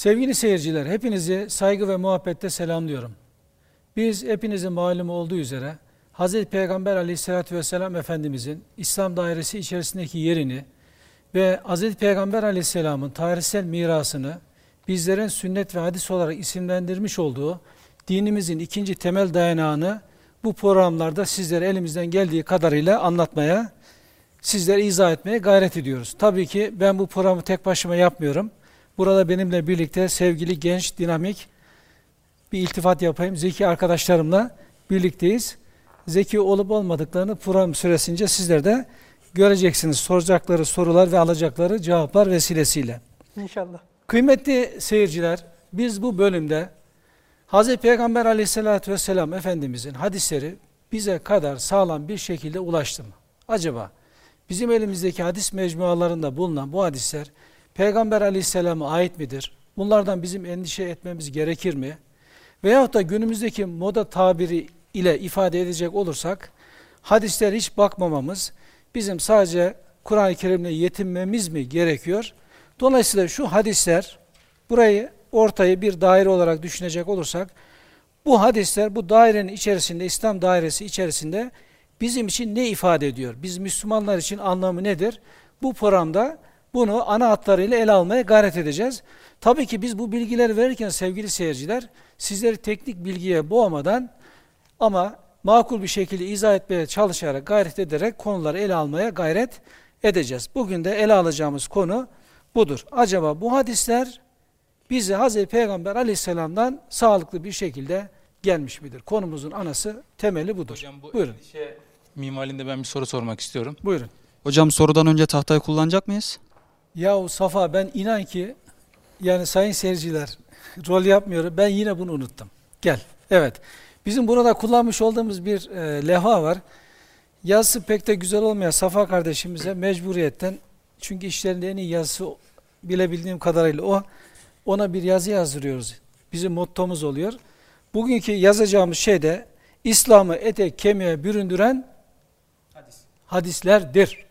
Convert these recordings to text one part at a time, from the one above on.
Sevgili seyirciler, hepinizi saygı ve muhabbette selamlıyorum. Biz hepinizin malum olduğu üzere Hz. Peygamber aleyhissalatü vesselam Efendimizin İslam dairesi içerisindeki yerini ve Hz. Peygamber aleyhisselamın tarihsel mirasını bizlerin sünnet ve hadis olarak isimlendirmiş olduğu dinimizin ikinci temel dayanağını bu programlarda sizlere elimizden geldiği kadarıyla anlatmaya, sizlere izah etmeye gayret ediyoruz. Tabii ki ben bu programı tek başıma yapmıyorum. Burada benimle birlikte sevgili genç, dinamik bir iltifat yapayım. Zeki arkadaşlarımla birlikteyiz. Zeki olup olmadıklarını program süresince sizler de göreceksiniz. Soracakları sorular ve alacakları cevaplar vesilesiyle. İnşallah. Kıymetli seyirciler, biz bu bölümde Hz. Peygamber aleyhissalatü vesselam Efendimizin hadisleri bize kadar sağlam bir şekilde ulaştı mı? Acaba bizim elimizdeki hadis mecmualarında bulunan bu hadisler Peygamber aleyhisselama ait midir? Bunlardan bizim endişe etmemiz gerekir mi? Veyahut da günümüzdeki moda tabiri ile ifade edecek olursak, hadisler hiç bakmamamız, bizim sadece Kur'an-ı Kerim'le yetinmemiz mi gerekiyor? Dolayısıyla şu hadisler, burayı ortayı bir daire olarak düşünecek olursak, bu hadisler bu dairenin içerisinde, İslam dairesi içerisinde bizim için ne ifade ediyor? Biz Müslümanlar için anlamı nedir? Bu programda bunu ana hatlarıyla ele almaya gayret edeceğiz. Tabii ki biz bu bilgileri verirken sevgili seyirciler, sizleri teknik bilgiye boğmadan ama makul bir şekilde izah etmeye çalışarak, gayret ederek konuları ele almaya gayret edeceğiz. Bugün de ele alacağımız konu budur. Acaba bu hadisler bize Hz. Peygamber aleyhisselamdan sağlıklı bir şekilde gelmiş midir? Konumuzun anası, temeli budur. Hocam bu Buyurun. endişe mimarinde ben bir soru sormak istiyorum. Buyurun. Hocam sorudan önce tahtayı kullanacak mıyız? Yahu Safa ben inan ki yani sayın seyirciler rol yapmıyorum. Ben yine bunu unuttum. Gel. Evet. Bizim burada kullanmış olduğumuz bir e, levha var. Yazısı pek de güzel olmayan Safa kardeşimize mecburiyetten çünkü işlerinde en iyi yazısı bilebildiğim kadarıyla o. Ona bir yazı yazdırıyoruz. Bizim mottomuz oluyor. Bugünkü yazacağımız şey de İslam'ı ete kemiğe büründüren hadislerdir.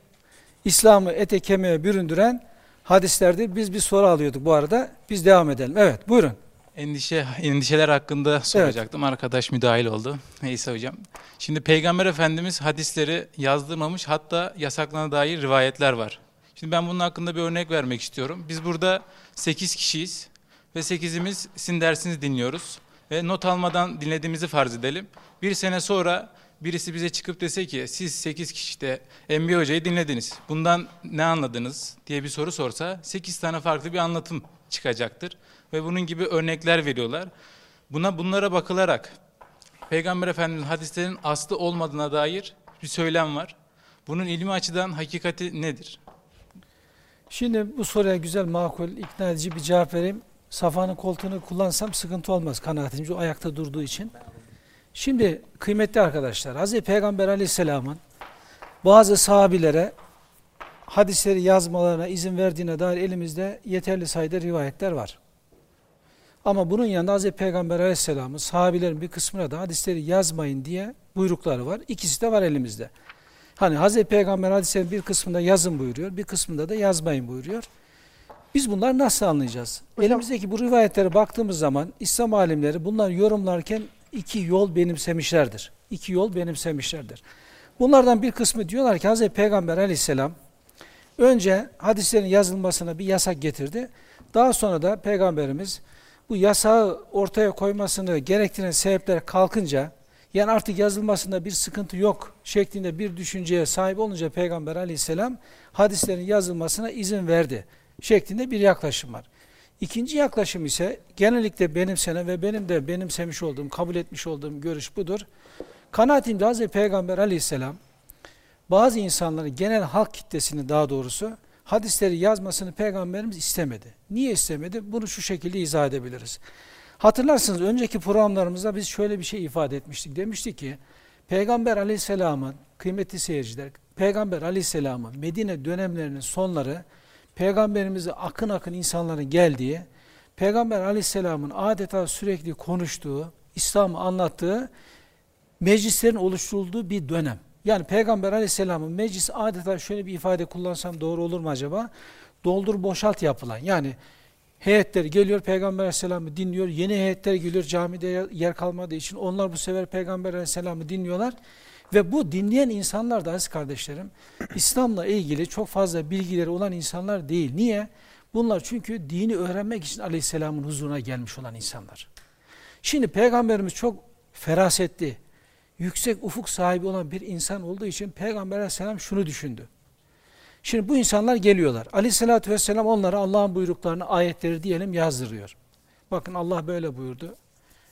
İslam'ı ete kemiğe büründüren hadislerdir. Biz bir soru alıyorduk bu arada. Biz devam edelim. Evet buyurun. Endişe endişeler hakkında soracaktım. Arkadaş müdahil oldu. Neyse hocam. Şimdi Peygamber Efendimiz hadisleri yazdırmamış hatta yasaklana dair rivayetler var. Şimdi ben bunun hakkında bir örnek vermek istiyorum. Biz burada 8 kişiyiz ve 8'imiz sizin dersinizi dinliyoruz ve not almadan dinlediğimizi farz edelim. Bir sene sonra birisi bize çıkıp dese ki siz 8 kişi de Enbiya Hoca'yı dinlediniz. Bundan ne anladınız diye bir soru sorsa 8 tane farklı bir anlatım çıkacaktır. Ve bunun gibi örnekler veriyorlar. Buna bunlara bakılarak Peygamber Efendimiz'in hadislerin aslı olmadığına dair bir söylem var. Bunun ilmi açıdan hakikati nedir? Şimdi bu soruya güzel, makul, ikna edici bir cevap vereyim. Safa'nın koltuğunu kullansam sıkıntı olmaz kanaatimce o ayakta durduğu için. Şimdi kıymetli arkadaşlar, Hz. Peygamber aleyhisselamın bazı sahabilere hadisleri yazmalarına izin verdiğine dair elimizde yeterli sayıda rivayetler var. Ama bunun yanında Hz. Peygamber aleyhisselamın sahabilerin bir kısmına da hadisleri yazmayın diye buyrukları var. İkisi de var elimizde. Hani Hz. Peygamber hadislerin bir kısmında yazın buyuruyor, bir kısmında da yazmayın buyuruyor. Biz bunları nasıl anlayacağız? Hocam- Elimizdeki bu rivayetlere baktığımız zaman İslam alimleri bunlar yorumlarken iki yol benimsemişlerdir. İki yol benimsemişlerdir. Bunlardan bir kısmı diyorlar ki Hz. Peygamber aleyhisselam önce hadislerin yazılmasına bir yasak getirdi. Daha sonra da Peygamberimiz bu yasağı ortaya koymasını gerektiren sebepler kalkınca yani artık yazılmasında bir sıkıntı yok şeklinde bir düşünceye sahip olunca Peygamber aleyhisselam hadislerin yazılmasına izin verdi şeklinde bir yaklaşım var. İkinci yaklaşım ise genellikle benimsenen ve benim de benimsemiş olduğum, kabul etmiş olduğum görüş budur. Kanaatimde Hz. Peygamber aleyhisselam bazı insanların genel halk kitlesini daha doğrusu hadisleri yazmasını Peygamberimiz istemedi. Niye istemedi? Bunu şu şekilde izah edebiliriz. Hatırlarsınız önceki programlarımızda biz şöyle bir şey ifade etmiştik. Demiştik ki Peygamber aleyhisselamın kıymetli seyirciler, Peygamber aleyhisselamın Medine dönemlerinin sonları Peygamberimize akın akın insanların geldiği, Peygamber aleyhisselamın adeta sürekli konuştuğu, İslam'ı anlattığı meclislerin oluşturulduğu bir dönem. Yani Peygamber aleyhisselamın meclis adeta şöyle bir ifade kullansam doğru olur mu acaba? Doldur boşalt yapılan yani heyetler geliyor Peygamber Aleyhisselam'ı dinliyor. Yeni heyetler geliyor camide yer kalmadığı için. Onlar bu sefer Peygamber Aleyhisselam'ı dinliyorlar. Ve bu dinleyen insanlar da aziz kardeşlerim İslam'la ilgili çok fazla bilgileri olan insanlar değil. Niye? Bunlar çünkü dini öğrenmek için Aleyhisselam'ın huzuruna gelmiş olan insanlar. Şimdi Peygamberimiz çok ferasetli, yüksek ufuk sahibi olan bir insan olduğu için Peygamber Aleyhisselam şunu düşündü. Şimdi bu insanlar geliyorlar. Aleyhissalatü vesselam onlara Allah'ın buyruklarını, ayetleri diyelim yazdırıyor. Bakın Allah böyle buyurdu.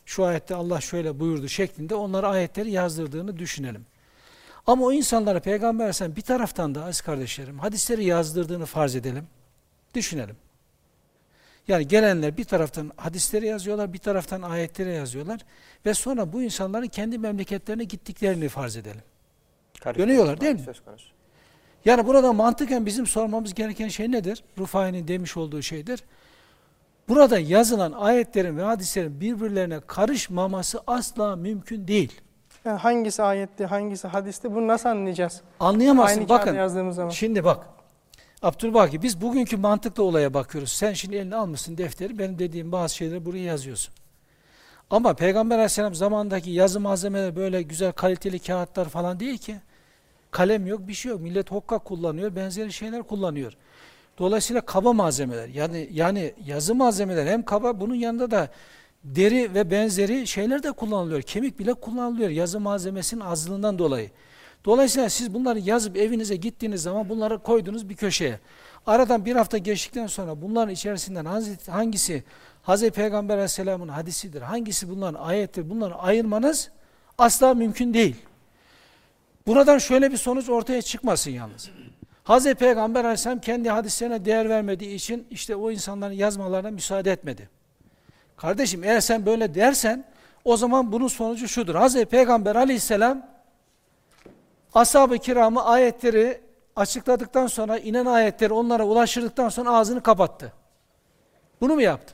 Şu ayette Allah şöyle buyurdu şeklinde onlara ayetleri yazdırdığını düşünelim. Ama o insanlara Peygamber Aleyhisselam bir taraftan da aziz kardeşlerim hadisleri yazdırdığını farz edelim. Düşünelim. Yani gelenler bir taraftan hadisleri yazıyorlar, bir taraftan ayetleri yazıyorlar ve sonra bu insanların kendi memleketlerine gittiklerini farz edelim. Dönüyorlar değil mi? Söz konusu. Yani burada mantıken bizim sormamız gereken şey nedir? Rufai'nin demiş olduğu şeydir. Burada yazılan ayetlerin ve hadislerin birbirlerine karışmaması asla mümkün değil. Yani hangisi ayetti, hangisi hadisti bunu nasıl anlayacağız? Anlayamazsın. Aynı Bakın, yazdığımız zaman. şimdi bak. Abdülbaki biz bugünkü mantıklı olaya bakıyoruz. Sen şimdi eline almışsın defteri, benim dediğim bazı şeyleri buraya yazıyorsun. Ama Peygamber Aleyhisselam zamandaki yazı malzemeleri böyle güzel kaliteli kağıtlar falan değil ki. Kalem yok, bir şey yok. Millet hokka kullanıyor, benzeri şeyler kullanıyor. Dolayısıyla kaba malzemeler. Yani yani yazı malzemeler hem kaba bunun yanında da deri ve benzeri şeyler de kullanılıyor. Kemik bile kullanılıyor yazı malzemesinin azlığından dolayı. Dolayısıyla siz bunları yazıp evinize gittiğiniz zaman bunları koydunuz bir köşeye. Aradan bir hafta geçtikten sonra bunların içerisinden hangisi, Hz. Peygamber Aleyhisselam'ın hadisidir, hangisi bunların ayettir, bunları ayırmanız asla mümkün değil. Buradan şöyle bir sonuç ortaya çıkmasın yalnız. Hz. Peygamber Aleyhisselam kendi hadislerine değer vermediği için işte o insanların yazmalarına müsaade etmedi. Kardeşim eğer sen böyle dersen o zaman bunun sonucu şudur. Hz. Peygamber Aleyhisselam ashab-ı kiramı ayetleri açıkladıktan sonra inen ayetleri onlara ulaştırdıktan sonra ağzını kapattı. Bunu mu yaptı?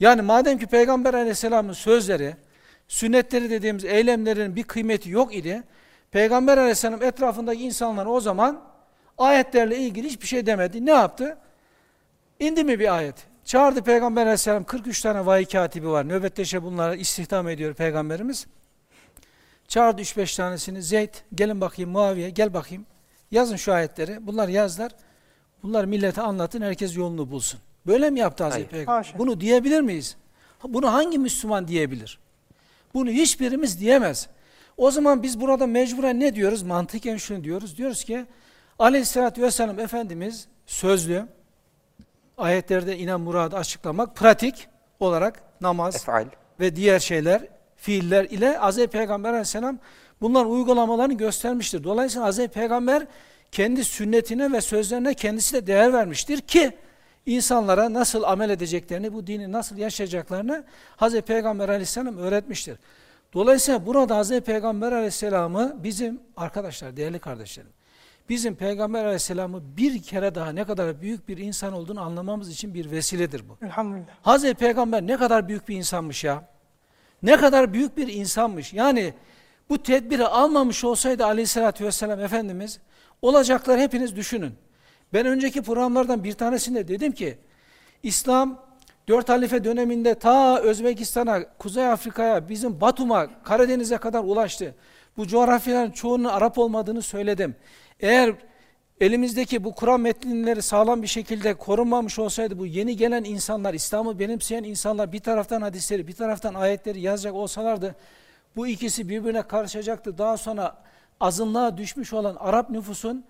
Yani madem ki Peygamber Aleyhisselam'ın sözleri, sünnetleri dediğimiz eylemlerin bir kıymeti yok idi, Peygamber Aleyhisselam etrafındaki insanlar o zaman ayetlerle ilgili hiçbir şey demedi. Ne yaptı? İndi mi bir ayet? Çağırdı Peygamber Aleyhisselam 43 tane vahiy katibi var. Nöbetleşe bunları istihdam ediyor Peygamberimiz. Çağırdı 3-5 tanesini. Zeyd gelin bakayım Muaviye gel bakayım. Yazın şu ayetleri. Bunlar yazlar. Bunlar millete anlatın herkes yolunu bulsun. Böyle mi yaptı Hazreti Hayır. Peygamber? Haşa. Bunu diyebilir miyiz? Bunu hangi Müslüman diyebilir? Bunu hiçbirimiz diyemez. O zaman biz burada mecburen ne diyoruz? Mantıken şunu diyoruz. Diyoruz ki Aleyhisselatü Vesselam Efendimiz sözlü, ayetlerde inen muradı açıklamak, pratik olarak namaz Efal. ve diğer şeyler, fiiller ile Hz. Peygamber Aleyhisselam bunların uygulamalarını göstermiştir. Dolayısıyla Hz. Peygamber kendi sünnetine ve sözlerine kendisi de değer vermiştir ki insanlara nasıl amel edeceklerini, bu dini nasıl yaşayacaklarını Hz. Peygamber Aleyhisselam öğretmiştir. Dolayısıyla burada Hz. Peygamber Aleyhisselam'ı bizim arkadaşlar, değerli kardeşlerim, bizim Peygamber Aleyhisselam'ı bir kere daha ne kadar büyük bir insan olduğunu anlamamız için bir vesiledir bu. Elhamdülillah. Hazreti Peygamber ne kadar büyük bir insanmış ya. Ne kadar büyük bir insanmış. Yani bu tedbiri almamış olsaydı aleyhissalatü vesselam Efendimiz olacaklar hepiniz düşünün. Ben önceki programlardan bir tanesinde dedim ki İslam dört halife döneminde ta Özbekistan'a, Kuzey Afrika'ya, bizim Batum'a, Karadeniz'e kadar ulaştı. Bu coğrafyaların çoğunun Arap olmadığını söyledim. Eğer elimizdeki bu Kur'an metinleri sağlam bir şekilde korunmamış olsaydı bu yeni gelen insanlar, İslam'ı benimseyen insanlar bir taraftan hadisleri, bir taraftan ayetleri yazacak olsalardı bu ikisi birbirine karışacaktı. Daha sonra azınlığa düşmüş olan Arap nüfusun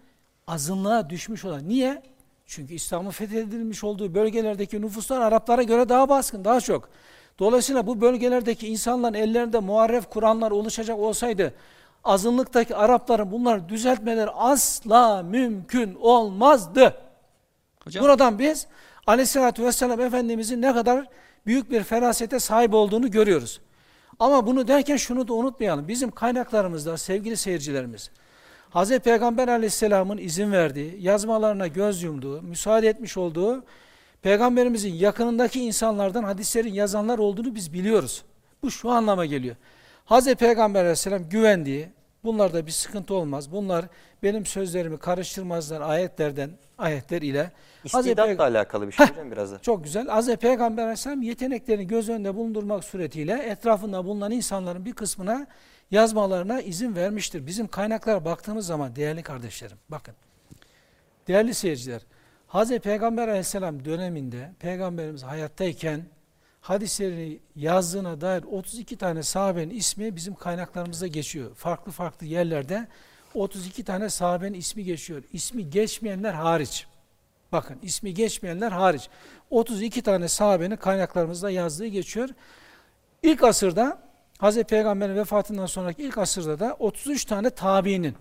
azınlığa düşmüş olan. Niye? Çünkü İslam'ın fethedilmiş olduğu bölgelerdeki nüfuslar Araplara göre daha baskın, daha çok. Dolayısıyla bu bölgelerdeki insanların ellerinde muharref Kur'anlar oluşacak olsaydı azınlıktaki Arapların bunları düzeltmeleri asla mümkün olmazdı. Hocam Buradan biz Aleyhisselatü Vesselam Efendimizin ne kadar büyük bir ferasete sahip olduğunu görüyoruz. Ama bunu derken şunu da unutmayalım. Bizim kaynaklarımızda sevgili seyircilerimiz, Hz. Peygamber Aleyhisselam'ın izin verdiği, yazmalarına göz yumduğu, müsaade etmiş olduğu Peygamberimizin yakınındaki insanlardan hadislerin yazanlar olduğunu biz biliyoruz. Bu şu anlama geliyor. Hz. Peygamber Aleyhisselam güvendiği, bunlarda bir sıkıntı olmaz. Bunlar benim sözlerimi karıştırmazlar ayetlerden ayetler ile İstidatla alakalı bir şey hocam biraz da. çok güzel. Hazreti Peygamber Aleyhisselam yeteneklerini göz önünde bulundurmak suretiyle etrafında bulunan insanların bir kısmına yazmalarına izin vermiştir. Bizim kaynaklara baktığımız zaman değerli kardeşlerim bakın. Değerli seyirciler, Hazreti Peygamber Aleyhisselam döneminde Peygamberimiz hayattayken hadislerini yazdığına dair 32 tane sahabenin ismi bizim kaynaklarımızda geçiyor. Farklı farklı yerlerde 32 tane sahabenin ismi geçiyor. İsmi geçmeyenler hariç. Bakın ismi geçmeyenler hariç. 32 tane sahabenin kaynaklarımızda yazdığı geçiyor. İlk asırda Hz. Peygamber'in vefatından sonraki ilk asırda da 33 tane tabiinin,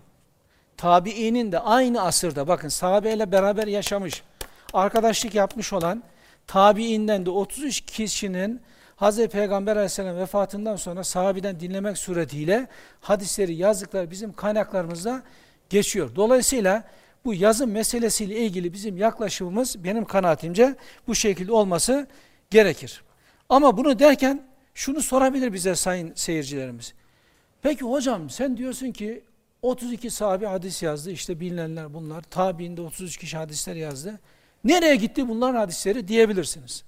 tabiinin de aynı asırda bakın sahabeyle beraber yaşamış, arkadaşlık yapmış olan tabiinden de 33 kişinin Hz. Peygamber aleyhisselam vefatından sonra sahabeden dinlemek suretiyle hadisleri yazdıkları bizim kaynaklarımızda geçiyor. Dolayısıyla bu yazım meselesiyle ilgili bizim yaklaşımımız benim kanaatimce bu şekilde olması gerekir. Ama bunu derken şunu sorabilir bize sayın seyircilerimiz. Peki hocam sen diyorsun ki 32 sahabe hadis yazdı işte bilinenler bunlar. Tabiinde 33 kişi hadisler yazdı. Nereye gitti bunların hadisleri diyebilirsiniz.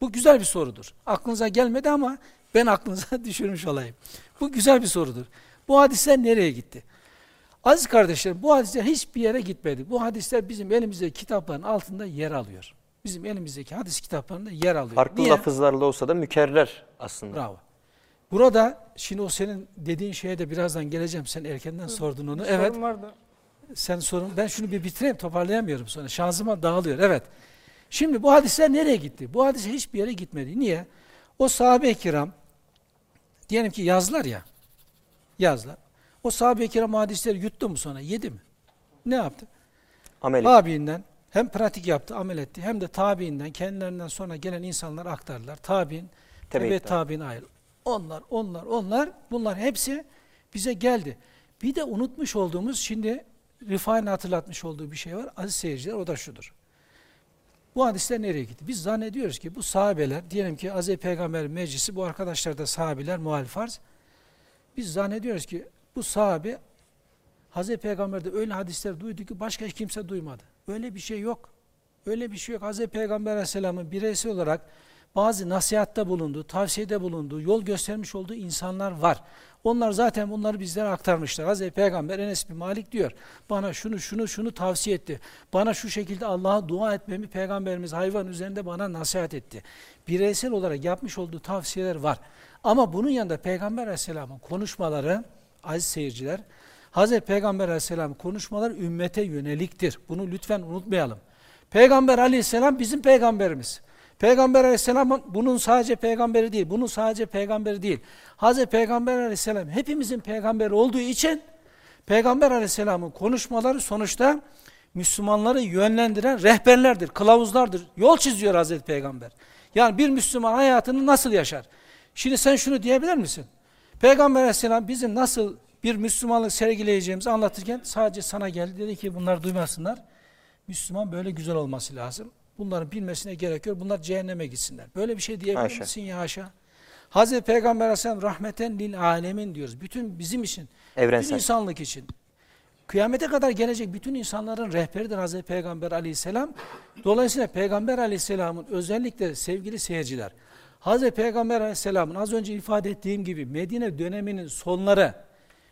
Bu güzel bir sorudur. Aklınıza gelmedi ama ben aklınıza düşürmüş olayım. Bu güzel bir sorudur. Bu hadisler nereye gitti? Aziz kardeşlerim bu hadisler hiçbir yere gitmedi. Bu hadisler bizim elimizdeki kitapların altında yer alıyor. Bizim elimizdeki hadis kitaplarında yer alıyor. Farklı Niye? lafızlarla olsa da mükerrer aslında. Bravo. Burada şimdi o senin dediğin şeye de birazdan geleceğim. Sen erkenden sordun onu. Bir Evet. sorun vardı. Sen sorun. Ben şunu bir bitireyim. Toparlayamıyorum sonra. Şansıma dağılıyor. Evet. Şimdi bu hadisler nereye gitti? Bu hadis hiçbir yere gitmedi. Niye? O sahabe-i kiram diyelim ki yazlar ya. Yazlar. O sahabe-i kiram hadisleri yuttu mu sonra? Yedi mi? Ne yaptı? Amel Tabiinden hem pratik yaptı, amel etti hem de tabiinden kendilerinden sonra gelen insanlar aktardılar. Tabiin, Tebe tabiin ayrı. Onlar, onlar, onlar bunlar hepsi bize geldi. Bir de unutmuş olduğumuz şimdi Rifai'nin hatırlatmış olduğu bir şey var. Aziz seyirciler o da şudur. Bu hadisler nereye gitti? Biz zannediyoruz ki bu sahabeler, diyelim ki Aziz Peygamber meclisi, bu arkadaşlar da sahabiler, muhalif farz. Biz zannediyoruz ki bu sahabe Hazreti Peygamber'de öyle hadisler duydu ki başka hiç kimse duymadı. Öyle bir şey yok. Öyle bir şey yok. Hazreti Peygamber Aleyhisselam'ın bireysel olarak bazı nasihatta bulunduğu, tavsiyede bulunduğu, yol göstermiş olduğu insanlar var. Onlar zaten bunları bizlere aktarmışlar. Hazreti Peygamber Enes bin Malik diyor. Bana şunu şunu şunu tavsiye etti. Bana şu şekilde Allah'a dua etmemi Peygamberimiz hayvan üzerinde bana nasihat etti. Bireysel olarak yapmış olduğu tavsiyeler var. Ama bunun yanında Peygamber Aleyhisselam'ın konuşmaları, aziz seyirciler, Hazreti Peygamber Aleyhisselam konuşmalar ümmete yöneliktir. Bunu lütfen unutmayalım. Peygamber Aleyhisselam bizim peygamberimiz. Peygamber Aleyhisselam bunun sadece peygamberi değil, bunun sadece peygamberi değil. Hazreti Peygamber Aleyhisselam hepimizin peygamberi olduğu için Peygamber Aleyhisselam'ın konuşmaları sonuçta Müslümanları yönlendiren rehberlerdir, kılavuzlardır. Yol çiziyor Hazreti Peygamber. Yani bir Müslüman hayatını nasıl yaşar? Şimdi sen şunu diyebilir misin? Peygamber Aleyhisselam bizim nasıl bir Müslümanlık sergileyeceğimizi anlatırken sadece sana geldi. Dedi ki bunlar duymasınlar. Müslüman böyle güzel olması lazım. Bunların bilmesine gerekiyor. Bunlar cehenneme gitsinler. Böyle bir şey diyebilir Haşa. misin ya haşa? Hazreti Peygamber Aleyhisselam rahmeten lil alemin diyoruz. Bütün bizim için, bütün Evrensel. insanlık için. Kıyamete kadar gelecek bütün insanların rehberidir Hazreti Peygamber Aleyhisselam. Dolayısıyla Peygamber Aleyhisselam'ın özellikle sevgili seyirciler, Hazreti Peygamber Aleyhisselam'ın az önce ifade ettiğim gibi Medine döneminin sonları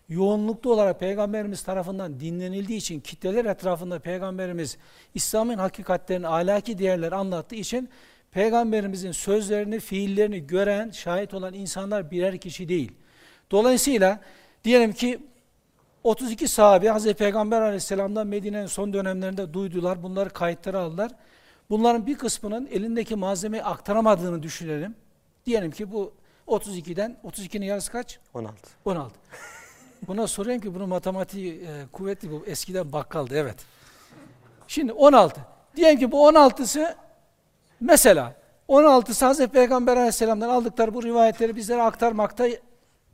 yoğunluklu olarak Peygamberimiz tarafından dinlenildiği için kitleler etrafında Peygamberimiz İslam'ın hakikatlerini, ahlaki değerleri anlattığı için Peygamberimizin sözlerini, fiillerini gören, şahit olan insanlar birer kişi değil. Dolayısıyla diyelim ki 32 sahabe Hazreti Peygamber Aleyhisselam'dan Medine'nin son dönemlerinde duydular. Bunları kayıtlara aldılar. Bunların bir kısmının elindeki malzemeyi aktaramadığını düşünelim. Diyelim ki bu 32'den, 32'nin yarısı kaç? 16. 16. Buna soruyorum ki bunun matematiği e, kuvvetli bu. Eskiden bakkaldı evet. Şimdi 16. Diyelim ki bu 16'sı mesela 16'sı Hazreti Peygamber Aleyhisselam'dan aldıkları bu rivayetleri bizlere aktarmakta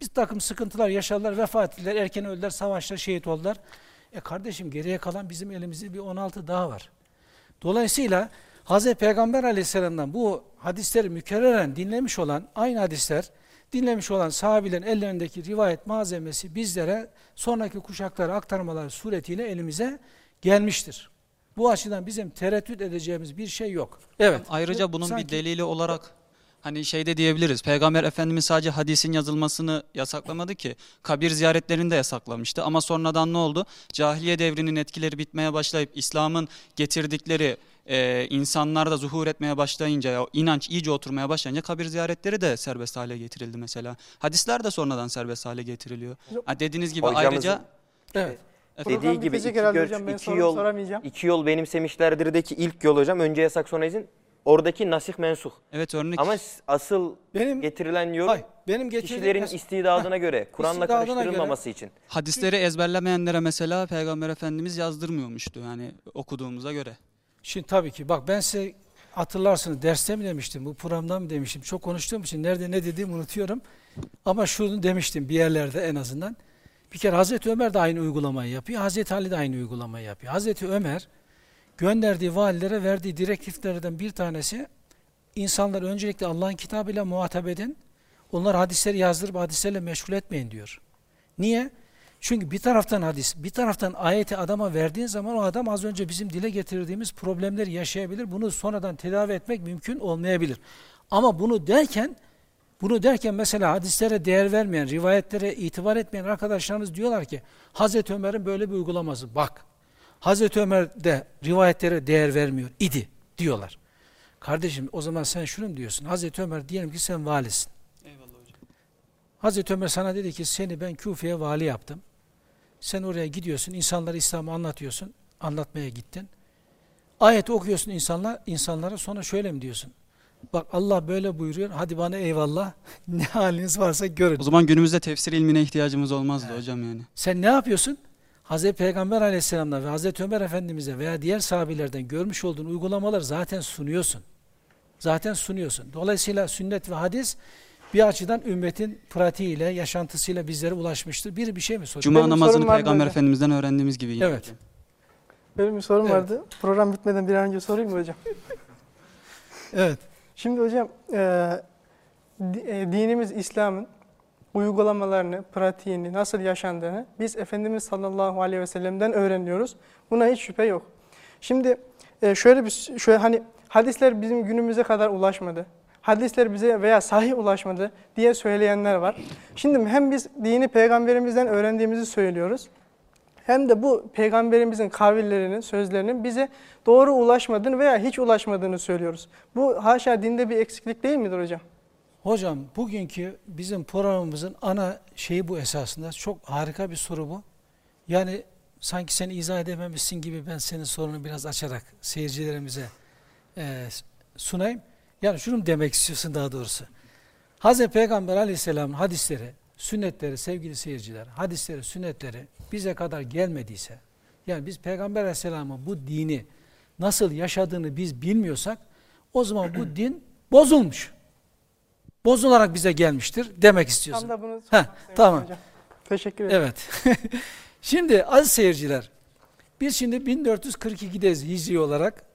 bir takım sıkıntılar yaşadılar, vefat ettiler, erken öldüler, savaşta şehit oldular. E kardeşim geriye kalan bizim elimizde bir 16 daha var. Dolayısıyla Hazreti Peygamber Aleyhisselam'dan bu hadisleri mükerreren dinlemiş olan aynı hadisler dinlemiş olan sahabilerin ellerindeki rivayet malzemesi bizlere sonraki kuşaklara aktarmalar suretiyle elimize gelmiştir. Bu açıdan bizim tereddüt edeceğimiz bir şey yok. Evet. Ayrıca bunun Sanki- bir delili olarak hani şey de diyebiliriz. Peygamber Efendimiz sadece hadisin yazılmasını yasaklamadı ki. Kabir ziyaretlerini de yasaklamıştı. Ama sonradan ne oldu? Cahiliye devrinin etkileri bitmeye başlayıp İslam'ın getirdikleri e, insanlarda zuhur etmeye başlayınca, ya, o inanç iyice oturmaya başlayınca kabir ziyaretleri de serbest hale getirildi mesela. Hadisler de sonradan serbest hale getiriliyor. Ha, dediğiniz gibi Hocamızın- ayrıca Evet. Efendim? Dediği gibi iki, göç, hocam. İki yol iki yol benimsemişlerdirdeki ilk yol hocam önce yasak sonra izin. Oradaki nasih mensuh. evet örnek Ama asıl Benim getirilen yol Hayır, benim kişilerin istidadına göre, Kur'an'la istidadına göre- karıştırılmaması için. hadisleri ezberlemeyenlere mesela Peygamber Efendimiz yazdırmıyormuştu yani okuduğumuza göre. Şimdi tabii ki bak ben size hatırlarsınız derste mi demiştim, bu programda mı demiştim. Çok konuştuğum için nerede ne dediğimi unutuyorum. Ama şunu demiştim bir yerlerde en azından. Bir kere Hazreti Ömer de aynı uygulamayı yapıyor. Hazreti Ali de aynı uygulamayı yapıyor. Hazreti Ömer gönderdiği valilere verdiği direktiflerden bir tanesi insanlar öncelikle Allah'ın kitabıyla muhatap edin. Onlar hadisleri yazdırıp hadislerle meşgul etmeyin diyor. Niye? Çünkü bir taraftan hadis, bir taraftan ayeti adama verdiğin zaman o adam az önce bizim dile getirdiğimiz problemleri yaşayabilir. Bunu sonradan tedavi etmek mümkün olmayabilir. Ama bunu derken bunu derken mesela hadislere değer vermeyen, rivayetlere itibar etmeyen arkadaşlarınız diyorlar ki Hazreti Ömer'in böyle bir uygulaması. Bak Hazreti Ömer de rivayetlere değer vermiyor idi diyorlar. Kardeşim o zaman sen şunu diyorsun? Hazreti Ömer diyelim ki sen valisin. Hazreti Ömer sana dedi ki seni ben Küfe'ye vali yaptım. Sen oraya gidiyorsun, insanlara İslam'ı anlatıyorsun, anlatmaya gittin. Ayet okuyorsun insanlar, insanlara sonra şöyle mi diyorsun? Bak Allah böyle buyuruyor, hadi bana eyvallah, ne haliniz varsa görün. O zaman günümüzde tefsir ilmine ihtiyacımız olmazdı hocam yani. Sen ne yapıyorsun? Hazreti Peygamber aleyhisselamla ve Hazreti Ömer Efendimiz'e veya diğer sahabilerden görmüş olduğun uygulamaları zaten sunuyorsun. Zaten sunuyorsun. Dolayısıyla sünnet ve hadis bir açıdan ümmetin pratiğiyle, yaşantısıyla bizlere ulaşmıştır. Bir bir şey mi soruyor? Cuma Benim namazını Peygamber hocam. Efendimiz'den öğrendiğimiz gibi. yine Evet. hocam. Benim bir sorum Evet. vardı. Program bitmeden bir an önce sorayım mı hocam? Evet. Şimdi hocam e, e, dinimiz İslam'ın uygulamalarını, pratiğini, nasıl yaşandığını biz Efendimiz sallallahu aleyhi ve sellem'den öğreniyoruz. Buna hiç şüphe yok. Şimdi e, şöyle bir şöyle hani hadisler bizim günümüze kadar ulaşmadı. Hadisler bize veya sahih ulaşmadı diye söyleyenler var. Şimdi hem biz dini peygamberimizden öğrendiğimizi söylüyoruz. Hem de bu peygamberimizin kavillerinin, sözlerinin bize doğru ulaşmadığını veya hiç ulaşmadığını söylüyoruz. Bu haşa dinde bir eksiklik değil midir hocam? Hocam bugünkü bizim programımızın ana şeyi bu esasında. Çok harika bir soru bu. Yani sanki sen izah edememişsin gibi ben senin sorunu biraz açarak seyircilerimize e, sunayım. Yani şunu demek istiyorsun daha doğrusu. Hazreti Peygamber aleyhisselamın hadisleri, sünnetleri sevgili seyirciler, hadisleri, sünnetleri bize kadar gelmediyse, yani biz Peygamber aleyhisselamın bu dini nasıl yaşadığını biz bilmiyorsak, o zaman bu din bozulmuş. Bozularak bize gelmiştir demek istiyorsun. Tam da bunu Heh, tamam. hocam. Teşekkür ederim. Evet. Şimdi aziz seyirciler, biz şimdi 1442'deyiz hicri olarak.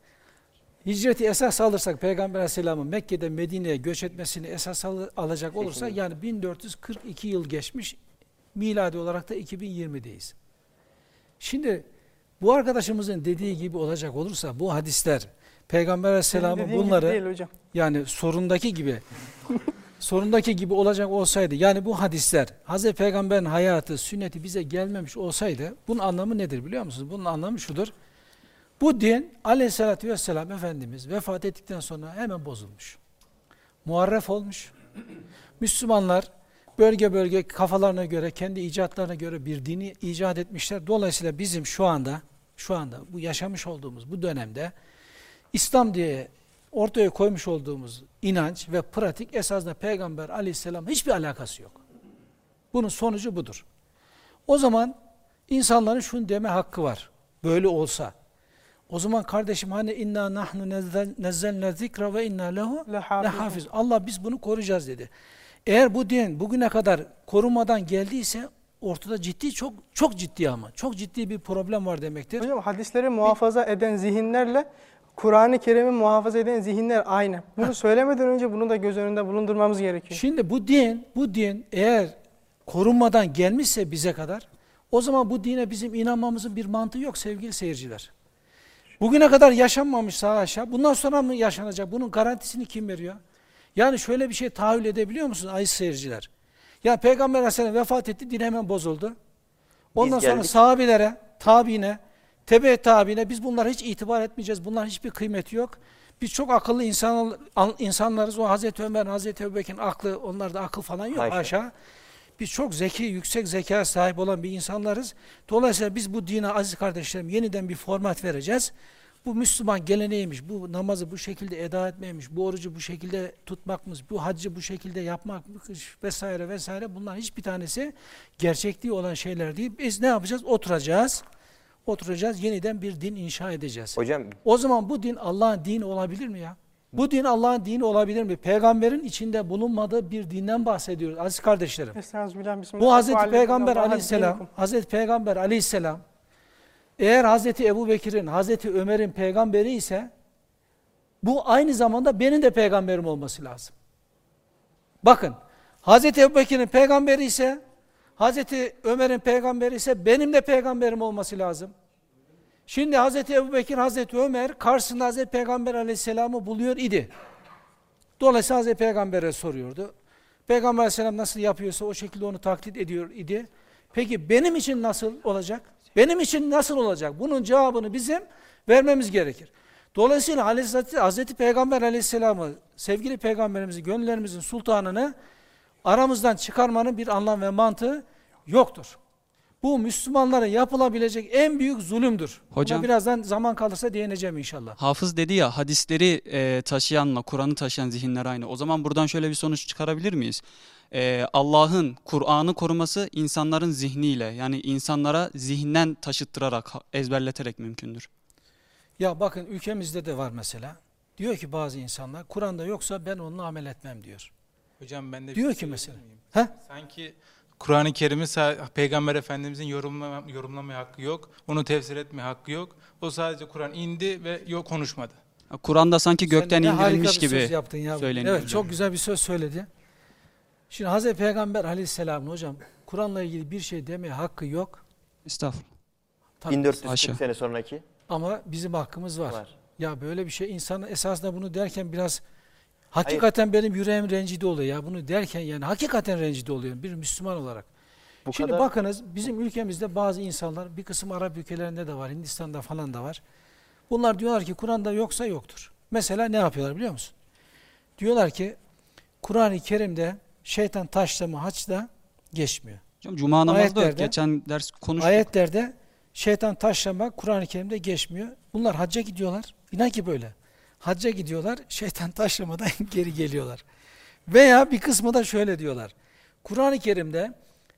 Hicreti esas alırsak Peygamber Aleyhisselam'ın Mekke'den Medine'ye göç etmesini esas al- alacak olursak yani 1442 yıl geçmiş miladi olarak da 2020'deyiz. Şimdi bu arkadaşımızın dediği gibi olacak olursa bu hadisler Peygamber Aleyhisselam'ın bunları yani sorundaki gibi sorundaki gibi olacak olsaydı yani bu hadisler Hazreti Peygamber'in hayatı, sünneti bize gelmemiş olsaydı bunun anlamı nedir biliyor musunuz? Bunun anlamı şudur. Bu din aleyhissalatü vesselam Efendimiz vefat ettikten sonra hemen bozulmuş. Muharref olmuş. Müslümanlar bölge bölge kafalarına göre, kendi icatlarına göre bir dini icat etmişler. Dolayısıyla bizim şu anda, şu anda bu yaşamış olduğumuz bu dönemde İslam diye ortaya koymuş olduğumuz inanç ve pratik esasında Peygamber aleyhisselam hiçbir alakası yok. Bunun sonucu budur. O zaman insanların şunu deme hakkı var. Böyle olsa. O zaman kardeşim hani inna nahnu nezzel- nezzelne zikra ve inna lehu lehafiz. Allah biz bunu koruyacağız dedi. Eğer bu din bugüne kadar korumadan geldiyse ortada ciddi çok çok ciddi ama çok ciddi bir problem var demektir. Hocam hadisleri muhafaza eden zihinlerle Kur'an-ı Kerim'i muhafaza eden zihinler aynı. Bunu söylemeden önce bunu da göz önünde bulundurmamız gerekiyor. Şimdi bu din, bu din eğer korunmadan gelmişse bize kadar, o zaman bu dine bizim inanmamızın bir mantığı yok sevgili seyirciler. Bugüne kadar yaşanmamış sağ aşağı. Bundan sonra mı yaşanacak? Bunun garantisini kim veriyor? Yani şöyle bir şey tahayyül edebiliyor musunuz aziz seyirciler? Ya Peygamber Aleyhisselam vefat etti, din hemen bozuldu. Ondan sonra geldik. sahabilere, tabiine, tebe tabiine biz bunlara hiç itibar etmeyeceğiz. Bunların hiçbir kıymeti yok. Biz çok akıllı insan, insanlarız. O Hazreti Ömer, Hazreti Ebubekir'in aklı, onlarda akıl falan yok Haşa. aşağı. Biz çok zeki, yüksek zeka sahip olan bir insanlarız. Dolayısıyla biz bu dine aziz kardeşlerim yeniden bir format vereceğiz. Bu Müslüman geleneğiymiş, bu namazı bu şekilde eda etmeymiş, bu orucu bu şekilde tutmakmış, bu haccı bu şekilde yapmakmış vesaire vesaire bunların hiçbir tanesi gerçekliği olan şeyler değil. Biz ne yapacağız? Oturacağız. Oturacağız, yeniden bir din inşa edeceğiz. Hocam O zaman bu din Allah'ın dini olabilir mi ya? Bu din Allah'ın dini olabilir mi? Peygamberin içinde bulunmadığı bir dinden bahsediyoruz aziz kardeşlerim. Bu Hazreti Peygamber aleyhisselam. Hazreti Peygamber aleyhisselam eğer Hazreti Ebu Bekir'in, Hazreti Ömer'in peygamberi ise bu aynı zamanda benim de peygamberim olması lazım. Bakın, Hazreti Ebu Bekir'in peygamberi ise, Hazreti Ömer'in peygamberi ise benim de peygamberim olması lazım. Şimdi Hazreti Ebu Bekir, Hazreti Ömer karşısında Hazreti Peygamber aleyhisselamı buluyor idi. Dolayısıyla Hazreti Peygamber'e soruyordu. Peygamber aleyhisselam nasıl yapıyorsa o şekilde onu taklit ediyor idi. Peki benim için nasıl olacak? Benim için nasıl olacak? Bunun cevabını bizim vermemiz gerekir. Dolayısıyla Hazreti Peygamber aleyhisselamı, sevgili peygamberimizi, gönüllerimizin sultanını aramızdan çıkarmanın bir anlam ve mantığı yoktur. Bu Müslümanlara yapılabilecek en büyük zulümdür. Hocam- Buna birazdan zaman kalırsa değineceğim inşallah. Hafız dedi ya hadisleri e, taşıyanla Kur'an'ı taşıyan zihinler aynı. O zaman buradan şöyle bir sonuç çıkarabilir miyiz? E, Allah'ın Kur'an'ı koruması insanların zihniyle yani insanlara zihinden taşıttırarak, ezberleterek mümkündür. Ya bakın ülkemizde de var mesela. Diyor ki bazı insanlar Kur'an'da yoksa ben onunla amel etmem diyor. Hocam ben de Diyor şey ki mesela. miyim? He? Sanki Kur'an-ı Kerim'i Peygamber Efendimizin yorumlama, yorumlamaya hakkı yok. Onu tefsir etmeye hakkı yok. O sadece Kur'an indi ve yok konuşmadı. Kur'an'da sanki gökten Sen indirilmiş bir söz gibi. yaptın ya. söyleniyor Evet çok güzel bir söz söyledi. Şimdi Hazreti Peygamber aleyhisselamın hocam Kur'an'la ilgili bir şey demeye hakkı yok. Estağfurullah. Tabii. 1440 Haşa. sene sonraki Ama bizim hakkımız var. var. Ya böyle bir şey insan esasında bunu derken biraz hakikaten benim yüreğim rencide oluyor ya. Bunu derken yani hakikaten rencide oluyorum bir Müslüman olarak. Bu Şimdi kadar bakınız bizim ülkemizde bazı insanlar bir kısım Arap ülkelerinde de var, Hindistan'da falan da var. Bunlar diyorlar ki Kur'an'da yoksa yoktur. Mesela ne yapıyorlar biliyor musun? Diyorlar ki Kur'an-ı Kerim'de şeytan taşlama haçta geçmiyor. Hocam Cuma namazda. Ayetlerde- Geçen ders konuştuk. Ayetlerde şeytan taşlama Kur'an-ı Kerim'de geçmiyor. Bunlar hacca gidiyorlar. İnan ki böyle. Hacca gidiyorlar, şeytan taşlamadan geri geliyorlar. Veya bir kısmı da şöyle diyorlar. Kur'an-ı Kerim'de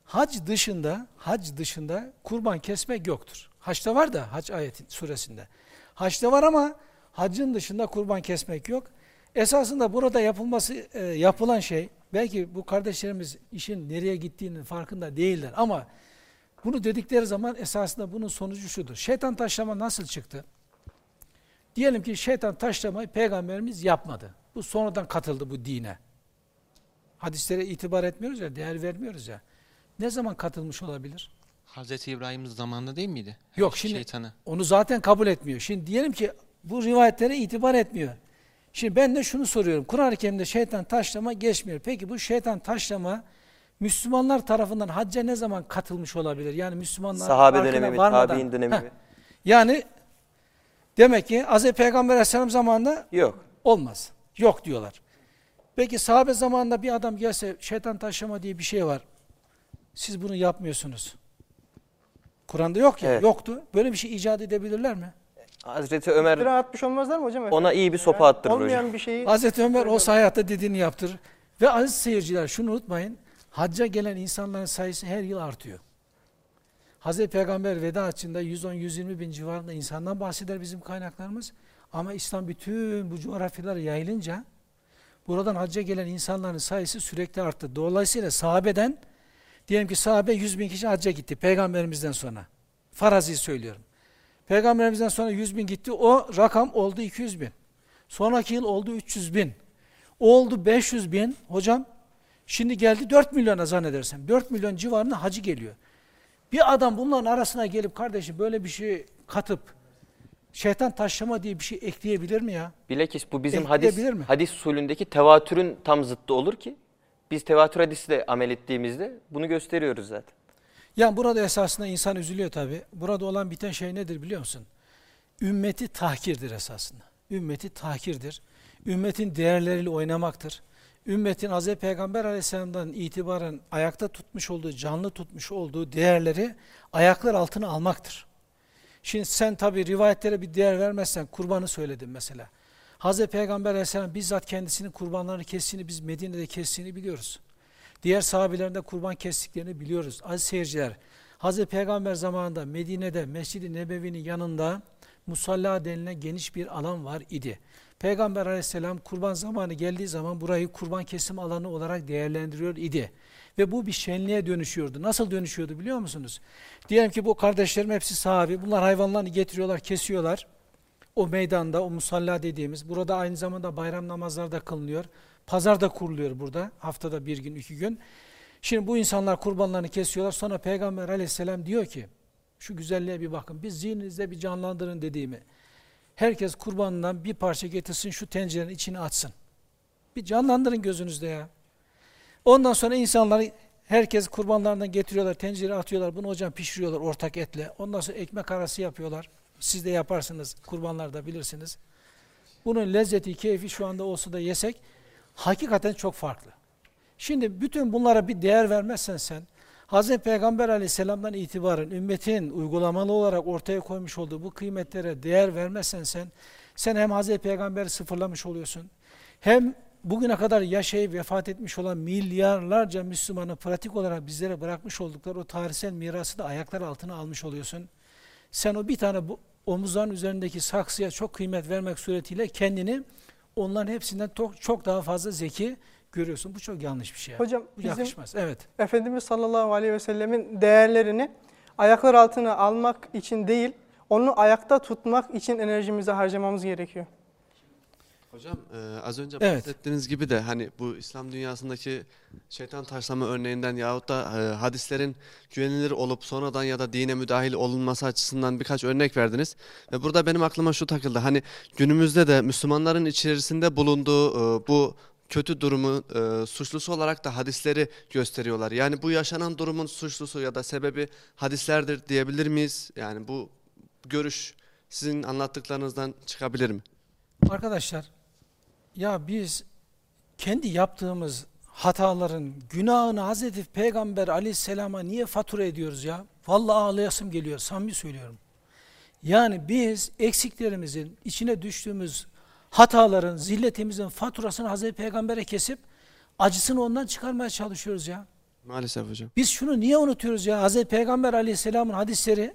hac dışında, hac dışında kurban kesmek yoktur. Haçta var da hac ayetin suresinde. Haçta var ama haccın dışında kurban kesmek yok. Esasında burada yapılması e, yapılan şey belki bu kardeşlerimiz işin nereye gittiğinin farkında değiller ama bunu dedikleri zaman esasında bunun sonucu şudur. Şeytan taşlama nasıl çıktı? Diyelim ki şeytan taşlamayı peygamberimiz yapmadı. Bu sonradan katıldı bu dine. Hadislere itibar etmiyoruz ya, değer vermiyoruz ya. Ne zaman katılmış olabilir? Hazreti İbrahim'in zamanında değil miydi? Yok şimdi Şeytanı. onu zaten kabul etmiyor. Şimdi diyelim ki bu rivayetlere itibar etmiyor. Şimdi ben de şunu soruyorum. Kur'an-ı Kerim'de şeytan taşlama geçmiyor. Peki bu şeytan taşlama Müslümanlar tarafından hacca ne zaman katılmış olabilir? Yani Müslümanlar sahabe dönemi mi, varmadan- tabi'in dönemi Heh. mi? Yani demek ki Hz. Peygamber Aleyhisselam zamanında Yok. olmaz. Yok diyorlar. Peki sahabe zamanında bir adam gelse şeytan taşlama diye bir şey var. Siz bunu yapmıyorsunuz. Kur'an'da yok ya, Evet. yoktu. Böyle bir şey icat edebilirler mi? Hazreti Ömer İftira atmış olmazlar mı hocam? ona iyi bir sopa Yani attırır Olmayan hocam. bir şeyi Hazreti Ömer o hayatta dediğini yaptırır. Ve aziz seyirciler şunu unutmayın. Hacca gelen insanların sayısı her yıl artıyor. Hazreti Peygamber veda açında 110-120 bin civarında insandan bahseder bizim kaynaklarımız. Ama İslam bütün bu coğrafyalara yayılınca buradan hacca gelen insanların sayısı sürekli arttı. Dolayısıyla sahabeden diyelim ki sahabe 100 bin kişi hacca gitti peygamberimizden sonra. Farazi söylüyorum. Peygamberimizden sonra 100 bin gitti. O rakam oldu 200 bin. Sonraki yıl oldu 300 bin. Oldu 500 bin. Hocam şimdi geldi 4 milyona zannedersem. 4 milyon civarında hacı geliyor. Bir adam bunların arasına gelip kardeşim böyle bir şey katıp Şeytan taşlama diye bir şey ekleyebilir mi ya? Bilakis bu bizim hadis, mi? hadis usulündeki tevatürün tam zıttı olur ki biz tevatür hadisi de amel ettiğimizde bunu gösteriyoruz zaten. Yani burada esasında insan üzülüyor tabi. Burada olan biten şey nedir biliyor musun? Ümmeti tahkirdir esasında. Ümmeti tahkirdir. Ümmetin değerleriyle oynamaktır. Ümmetin Hz. Peygamber aleyhisselamdan itibaren ayakta tutmuş olduğu, canlı tutmuş olduğu değerleri ayaklar altına almaktır. Şimdi sen tabi rivayetlere bir değer vermezsen kurbanı söyledin mesela. Hz. Peygamber aleyhisselam bizzat kendisinin kurbanlarını kestiğini biz Medine'de kestiğini biliyoruz. Diğer sahabelerin de kurban kestiklerini biliyoruz. Aziz seyirciler, Hz. Peygamber zamanında Medine'de Mescid-i Nebevi'nin yanında musalla denilen geniş bir alan var idi. Peygamber aleyhisselam kurban zamanı geldiği zaman burayı kurban kesim alanı olarak değerlendiriyor idi. Ve bu bir şenliğe dönüşüyordu. Nasıl dönüşüyordu biliyor musunuz? Diyelim ki bu kardeşlerim hepsi sahabi. Bunlar hayvanlarını getiriyorlar, kesiyorlar. O meydanda, o musalla dediğimiz, burada aynı zamanda bayram namazları da kılınıyor. Pazar da kuruluyor burada. Haftada bir gün, iki gün. Şimdi bu insanlar kurbanlarını kesiyorlar. Sonra Peygamber aleyhisselam diyor ki, şu güzelliğe bir bakın. Biz zihninizde bir canlandırın dediğimi. Herkes kurbanından bir parça getirsin, şu tencerenin içine atsın. Bir canlandırın gözünüzde ya. Ondan sonra insanlar, herkes kurbanlarından getiriyorlar, tencereye atıyorlar. Bunu hocam pişiriyorlar ortak etle. Ondan sonra ekmek arası yapıyorlar. Siz de yaparsınız, kurbanlarda bilirsiniz. Bunun lezzeti, keyfi şu anda olsa da yesek, hakikaten çok farklı. Şimdi bütün bunlara bir değer vermezsen sen, Hz. Peygamber aleyhisselamdan itibaren ümmetin uygulamalı olarak ortaya koymuş olduğu bu kıymetlere değer vermezsen sen, sen hem Hz. Peygamber'i sıfırlamış oluyorsun, hem bugüne kadar yaşayıp vefat etmiş olan milyarlarca Müslümanın pratik olarak bizlere bırakmış oldukları o tarihsel mirası da ayaklar altına almış oluyorsun. Sen o bir tane bu, omuzların üzerindeki saksıya çok kıymet vermek suretiyle kendini onların hepsinden çok daha fazla zeki görüyorsun. Bu çok yanlış bir şey. Hocam Bu bizim yakışmaz. Evet. Efendimiz sallallahu aleyhi ve sellemin değerlerini ayaklar altına almak için değil, onu ayakta tutmak için enerjimizi harcamamız gerekiyor. Hocam e, az önce Evet. bahsettiğiniz gibi de hani bu İslam dünyasındaki şeytan taşlama örneğinden yahut da e, hadislerin güvenilir olup sonradan ya da dine müdahil olunması açısından birkaç örnek verdiniz. Ve burada benim aklıma şu takıldı. Hani günümüzde de Müslümanların içerisinde bulunduğu e, bu kötü durumu e, suçlusu olarak da hadisleri gösteriyorlar. Yani bu yaşanan durumun suçlusu ya da sebebi hadislerdir diyebilir miyiz? Yani bu görüş sizin anlattıklarınızdan çıkabilir mi? Arkadaşlar ya biz kendi yaptığımız hataların günahını Hazreti Peygamber aleyhisselama niye fatura ediyoruz ya? Vallahi ağlayasım geliyor, samimi söylüyorum. Yani biz eksiklerimizin, içine düştüğümüz hataların, zilletimizin faturasını Hazreti Peygamber'e kesip acısını ondan çıkarmaya çalışıyoruz ya. Maalesef hocam. Biz şunu niye unutuyoruz ya? Hazreti Peygamber aleyhisselamın hadisleri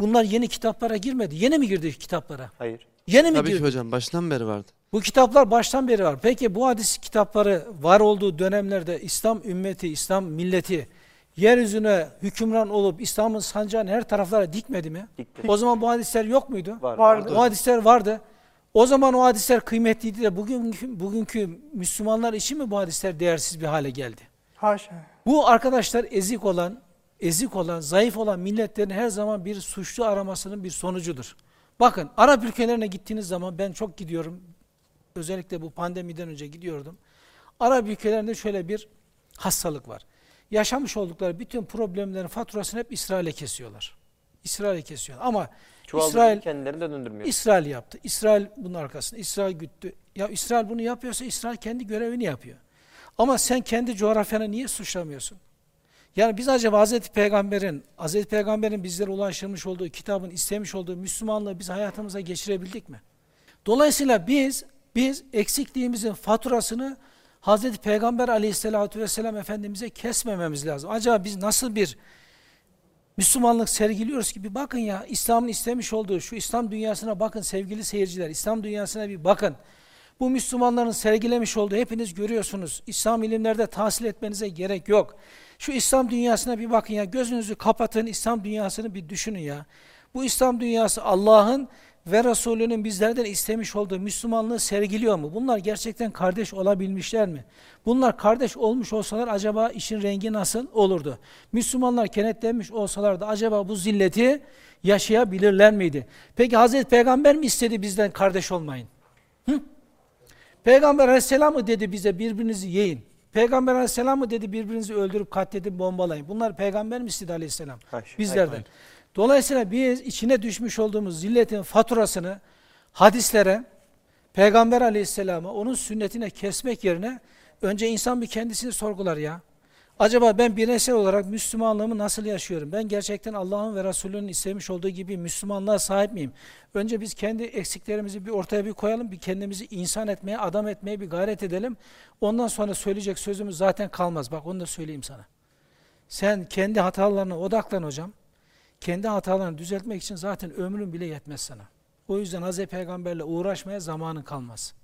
bunlar yeni kitaplara girmedi. Yeni mi girdi kitaplara? Hayır. Yeni mi Tabii girdi? ki hocam baştan beri vardı. Bu kitaplar baştan beri var. Peki bu hadis kitapları var olduğu dönemlerde İslam ümmeti, İslam milleti yeryüzüne hükümran olup İslam'ın sancağını her taraflara dikmedi mi? Dikti. O zaman bu hadisler yok muydu? Var. Vardı. O hadisler vardı. O zaman o hadisler kıymetliydi de bugünkü, bugünkü Müslümanlar için mi bu hadisler değersiz bir hale geldi? Haşa. Bu arkadaşlar ezik olan, ezik olan, zayıf olan milletlerin her zaman bir suçlu aramasının bir sonucudur. Bakın Arap ülkelerine gittiğiniz zaman ben çok gidiyorum. Özellikle bu pandemiden önce gidiyordum. Arap ülkelerinde şöyle bir hastalık var. Yaşamış oldukları bütün problemlerin faturasını hep İsrail'e kesiyorlar. İsrail'e kesiyorlar. Ama Çuvaldızı İsrail kendilerini de döndürmüyor. İsrail yaptı. İsrail bunun arkasında. İsrail güttü. Ya İsrail bunu yapıyorsa İsrail kendi görevini yapıyor. Ama sen kendi coğrafyanı niye suçlamıyorsun? Yani biz acaba Hazreti Peygamber'in, Hazreti Peygamber'in bizlere ulaştırmış olduğu kitabın istemiş olduğu Müslümanlığı biz hayatımıza geçirebildik mi? Dolayısıyla biz biz eksikliğimizin faturasını Hazreti Peygamber Aleyhisselatü vesselam Efendimiz'e kesmememiz lazım. Acaba biz nasıl bir Müslümanlık sergiliyoruz ki bir bakın ya İslam'ın istemiş olduğu şu İslam dünyasına bakın sevgili seyirciler. İslam dünyasına bir bakın. Bu Müslümanların sergilemiş olduğu hepiniz görüyorsunuz. İslam ilimlerde tahsil etmenize gerek yok. Şu İslam dünyasına bir bakın ya gözünüzü kapatın İslam dünyasını bir düşünün ya. Bu İslam dünyası Allah'ın ve Resulünün bizlerden istemiş olduğu Müslümanlığı sergiliyor mu? Bunlar gerçekten kardeş olabilmişler mi? Bunlar kardeş olmuş olsalar acaba işin rengi nasıl olurdu? Müslümanlar kenetlenmiş olsalardı acaba bu zilleti yaşayabilirler miydi? Peki Hazreti Peygamber mi istedi bizden kardeş olmayın? Hı? Peygamber aleyhisselam mı dedi bize birbirinizi yiyin? Peygamber aleyhisselam mı dedi birbirinizi öldürüp katledin bombalayın? Bunlar peygamber mi istedi aleyhisselam? Haşa. Bizlerden. Dolayısıyla biz içine düşmüş olduğumuz zilletin faturasını hadislere, Peygamber aleyhisselama, onun sünnetine kesmek yerine önce insan bir kendisini sorgular ya. Acaba ben bireysel olarak Müslümanlığımı nasıl yaşıyorum? Ben gerçekten Allah'ın ve Resulünün istemiş olduğu gibi Müslümanlığa sahip miyim? Önce biz kendi eksiklerimizi bir ortaya bir koyalım, bir kendimizi insan etmeye, adam etmeye bir gayret edelim. Ondan sonra söyleyecek sözümüz zaten kalmaz. Bak onu da söyleyeyim sana. Sen kendi hatalarına odaklan hocam. Kendi hatalarını düzeltmek için zaten ömrün bile yetmez sana. O yüzden Hz. Peygamberle uğraşmaya zamanın kalmaz.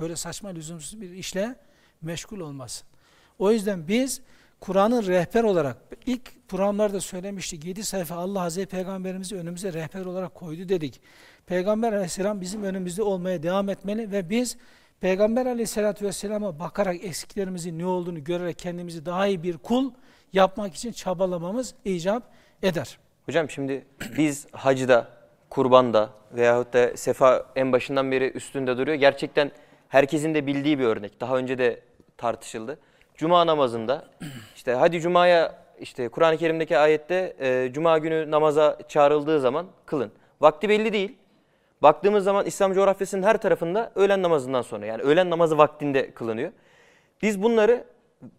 Böyle saçma lüzumsuz bir işle meşgul olmasın. O yüzden biz Kur'an'ın rehber olarak ilk programlarda söylemiştik. 7 sayfa Allah Hazreti Peygamberimizi önümüze rehber olarak koydu dedik. Peygamber aleyhisselam bizim önümüzde olmaya devam etmeli ve biz Peygamber aleyhisselatü vesselama bakarak eksiklerimizin ne olduğunu görerek kendimizi daha iyi bir kul yapmak için çabalamamız icap eder. Hocam şimdi biz hacda, kurbanda veyahut da sefa en başından beri üstünde duruyor. Gerçekten herkesin de bildiği bir örnek. Daha önce de tartışıldı. Cuma namazında işte hadi Cuma'ya işte Kur'an-ı Kerim'deki ayette e, Cuma günü namaza çağrıldığı zaman kılın. Vakti belli değil. Baktığımız zaman İslam coğrafyasının her tarafında öğlen namazından sonra yani öğlen namazı vaktinde kılınıyor. Biz bunları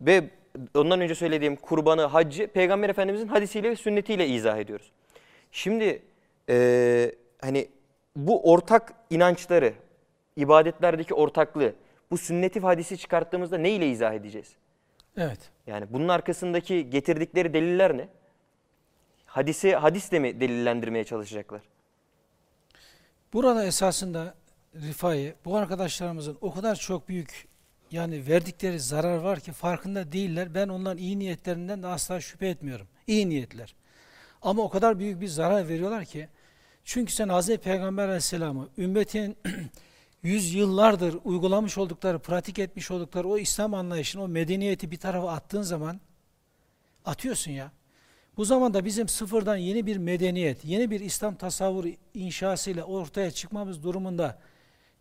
ve ondan önce söylediğim kurbanı, haccı Peygamber Efendimizin hadisiyle ve sünnetiyle izah ediyoruz. Şimdi e, hani bu ortak inançları, ibadetlerdeki ortaklığı, bu sünneti hadisi çıkarttığımızda ne ile izah edeceğiz? Evet. Yani bunun arkasındaki getirdikleri deliller ne? Hadisi hadisle mi delillendirmeye çalışacaklar? Burada esasında Rifai, bu arkadaşlarımızın o kadar çok büyük yani verdikleri zarar var ki farkında değiller. Ben onların iyi niyetlerinden de asla şüphe etmiyorum. İyi niyetler. Ama o kadar büyük bir zarar veriyorlar ki çünkü sen Hz. Peygamber Aleyhisselam'ı ümmetin yüzyıllardır uygulamış oldukları, pratik etmiş oldukları o İslam anlayışını, o medeniyeti bir tarafa attığın zaman atıyorsun ya. Bu zamanda bizim sıfırdan yeni bir medeniyet, yeni bir İslam tasavvuru inşasıyla ortaya çıkmamız durumunda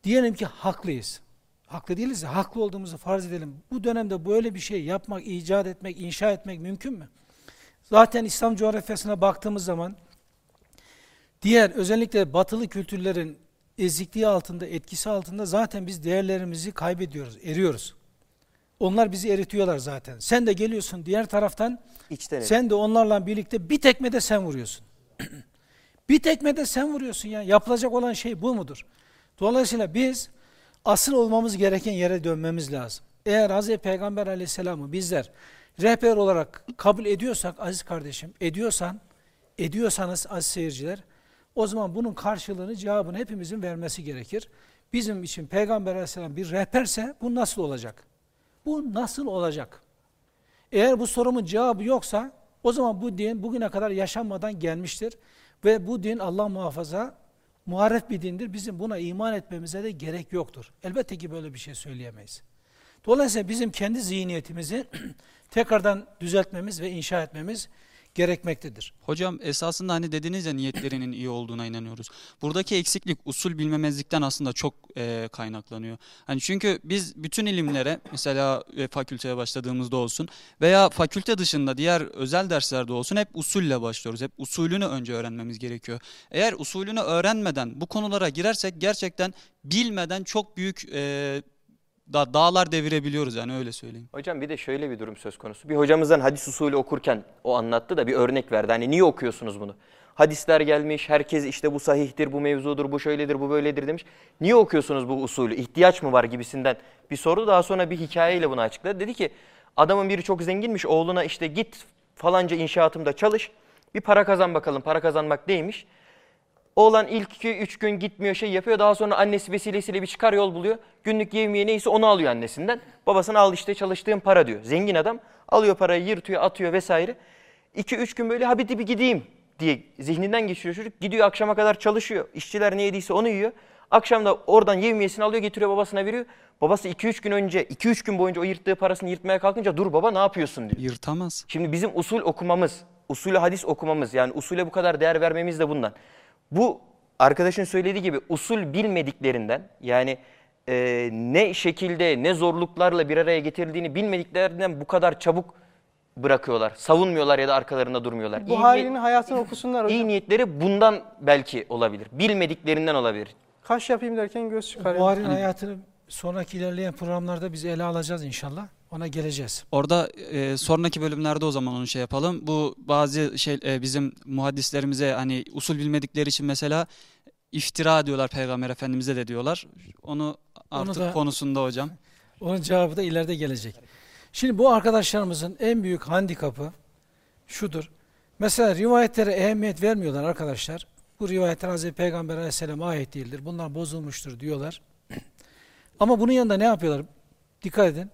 diyelim ki haklıyız. Haklı değiliz ya, haklı olduğumuzu farz edelim. Bu dönemde böyle bir şey yapmak, icat etmek, inşa etmek mümkün mü? Zaten İslam coğrafyasına baktığımız zaman diğer özellikle batılı kültürlerin ezikliği altında, etkisi altında zaten biz değerlerimizi kaybediyoruz, eriyoruz. Onlar bizi eritiyorlar zaten. Sen de geliyorsun diğer taraftan, İçten sen de onlarla birlikte bir tekmede sen vuruyorsun. bir tekmede sen vuruyorsun ya. Yapılacak olan şey bu mudur? Dolayısıyla biz asıl olmamız gereken yere dönmemiz lazım. Eğer Hz. Peygamber aleyhisselamı bizler rehber olarak kabul ediyorsak aziz kardeşim, ediyorsan, ediyorsanız aziz seyirciler, o zaman bunun karşılığını, cevabını hepimizin vermesi gerekir. Bizim için Peygamber aleyhisselam bir rehberse bu nasıl olacak? Bu nasıl olacak? Eğer bu sorumun cevabı yoksa o zaman bu din bugüne kadar yaşanmadan gelmiştir. Ve bu din Allah muhafaza muharef bir dindir. Bizim buna iman etmemize de gerek yoktur. Elbette ki böyle bir şey söyleyemeyiz. Dolayısıyla bizim kendi zihniyetimizi tekrardan düzeltmemiz ve inşa etmemiz gerekmektedir. Hocam esasında hani dediniz ya niyetlerinin iyi olduğuna inanıyoruz. Buradaki eksiklik usul bilmemezlikten aslında çok e, kaynaklanıyor. Hani çünkü biz bütün ilimlere mesela e, fakülteye başladığımızda olsun veya fakülte dışında diğer özel derslerde olsun hep usulle başlıyoruz. Hep usulünü önce öğrenmemiz gerekiyor. Eğer usulünü öğrenmeden bu konulara girersek gerçekten bilmeden çok büyük e, da dağlar devirebiliyoruz yani öyle söyleyeyim. Hocam bir de şöyle bir durum söz konusu. Bir hocamızdan hadis usulü okurken o anlattı da bir örnek verdi. Hani niye okuyorsunuz bunu? Hadisler gelmiş, herkes işte bu sahihtir, bu mevzudur, bu şöyledir, bu böyledir demiş. Niye okuyorsunuz bu usulü? İhtiyaç mı var gibisinden bir soru. Daha sonra bir hikayeyle bunu açıkladı. Dedi ki adamın biri çok zenginmiş, oğluna işte git falanca inşaatımda çalış, bir para kazan bakalım. Para kazanmak neymiş? Oğlan ilk 2-3 gün gitmiyor şey yapıyor. Daha sonra annesi vesilesiyle bir çıkar yol buluyor. Günlük yevmiye neyse onu alıyor annesinden. Babasına al işte çalıştığım para diyor. Zengin adam alıyor parayı yırtıyor atıyor vesaire. 2-3 gün böyle habiti bir gideyim diye zihninden geçiriyor çocuk. Gidiyor akşama kadar çalışıyor. İşçiler ne yediyse onu yiyor. Akşam da oradan yevmiyesini alıyor getiriyor babasına veriyor. Babası 2-3 gün önce 2-3 gün boyunca o yırttığı parasını yırtmaya kalkınca dur baba ne yapıyorsun diyor. Yırtamaz. Şimdi bizim usul okumamız, usulü hadis okumamız yani usule bu kadar değer vermemiz de bundan. Bu arkadaşın söylediği gibi usul bilmediklerinden yani e, ne şekilde ne zorluklarla bir araya getirildiğini bilmediklerinden bu kadar çabuk bırakıyorlar. Savunmuyorlar ya da arkalarında durmuyorlar. Buhari'nin hayatını okusunlar hocam. iyi niyetleri bundan belki olabilir. Bilmediklerinden olabilir. Kaş yapayım derken göz çıkarıyor. Buhari'nin hayatını sonraki ilerleyen programlarda biz ele alacağız inşallah. Ona geleceğiz. Orada e, sonraki bölümlerde o zaman onu şey yapalım. Bu bazı şey e, bizim muhaddislerimize hani usul bilmedikleri için mesela iftira diyorlar Peygamber Efendimiz'e de diyorlar. Onu artık da- konusunda hocam. Onun cevabı da ileride gelecek. Şimdi bu arkadaşlarımızın en büyük handikapı şudur. Mesela rivayetlere ehemmiyet vermiyorlar arkadaşlar. Bu rivayetler Hazreti Peygamber aleyhisselam ayet değildir. Bunlar bozulmuştur diyorlar. Ama bunun yanında ne yapıyorlar? Dikkat edin.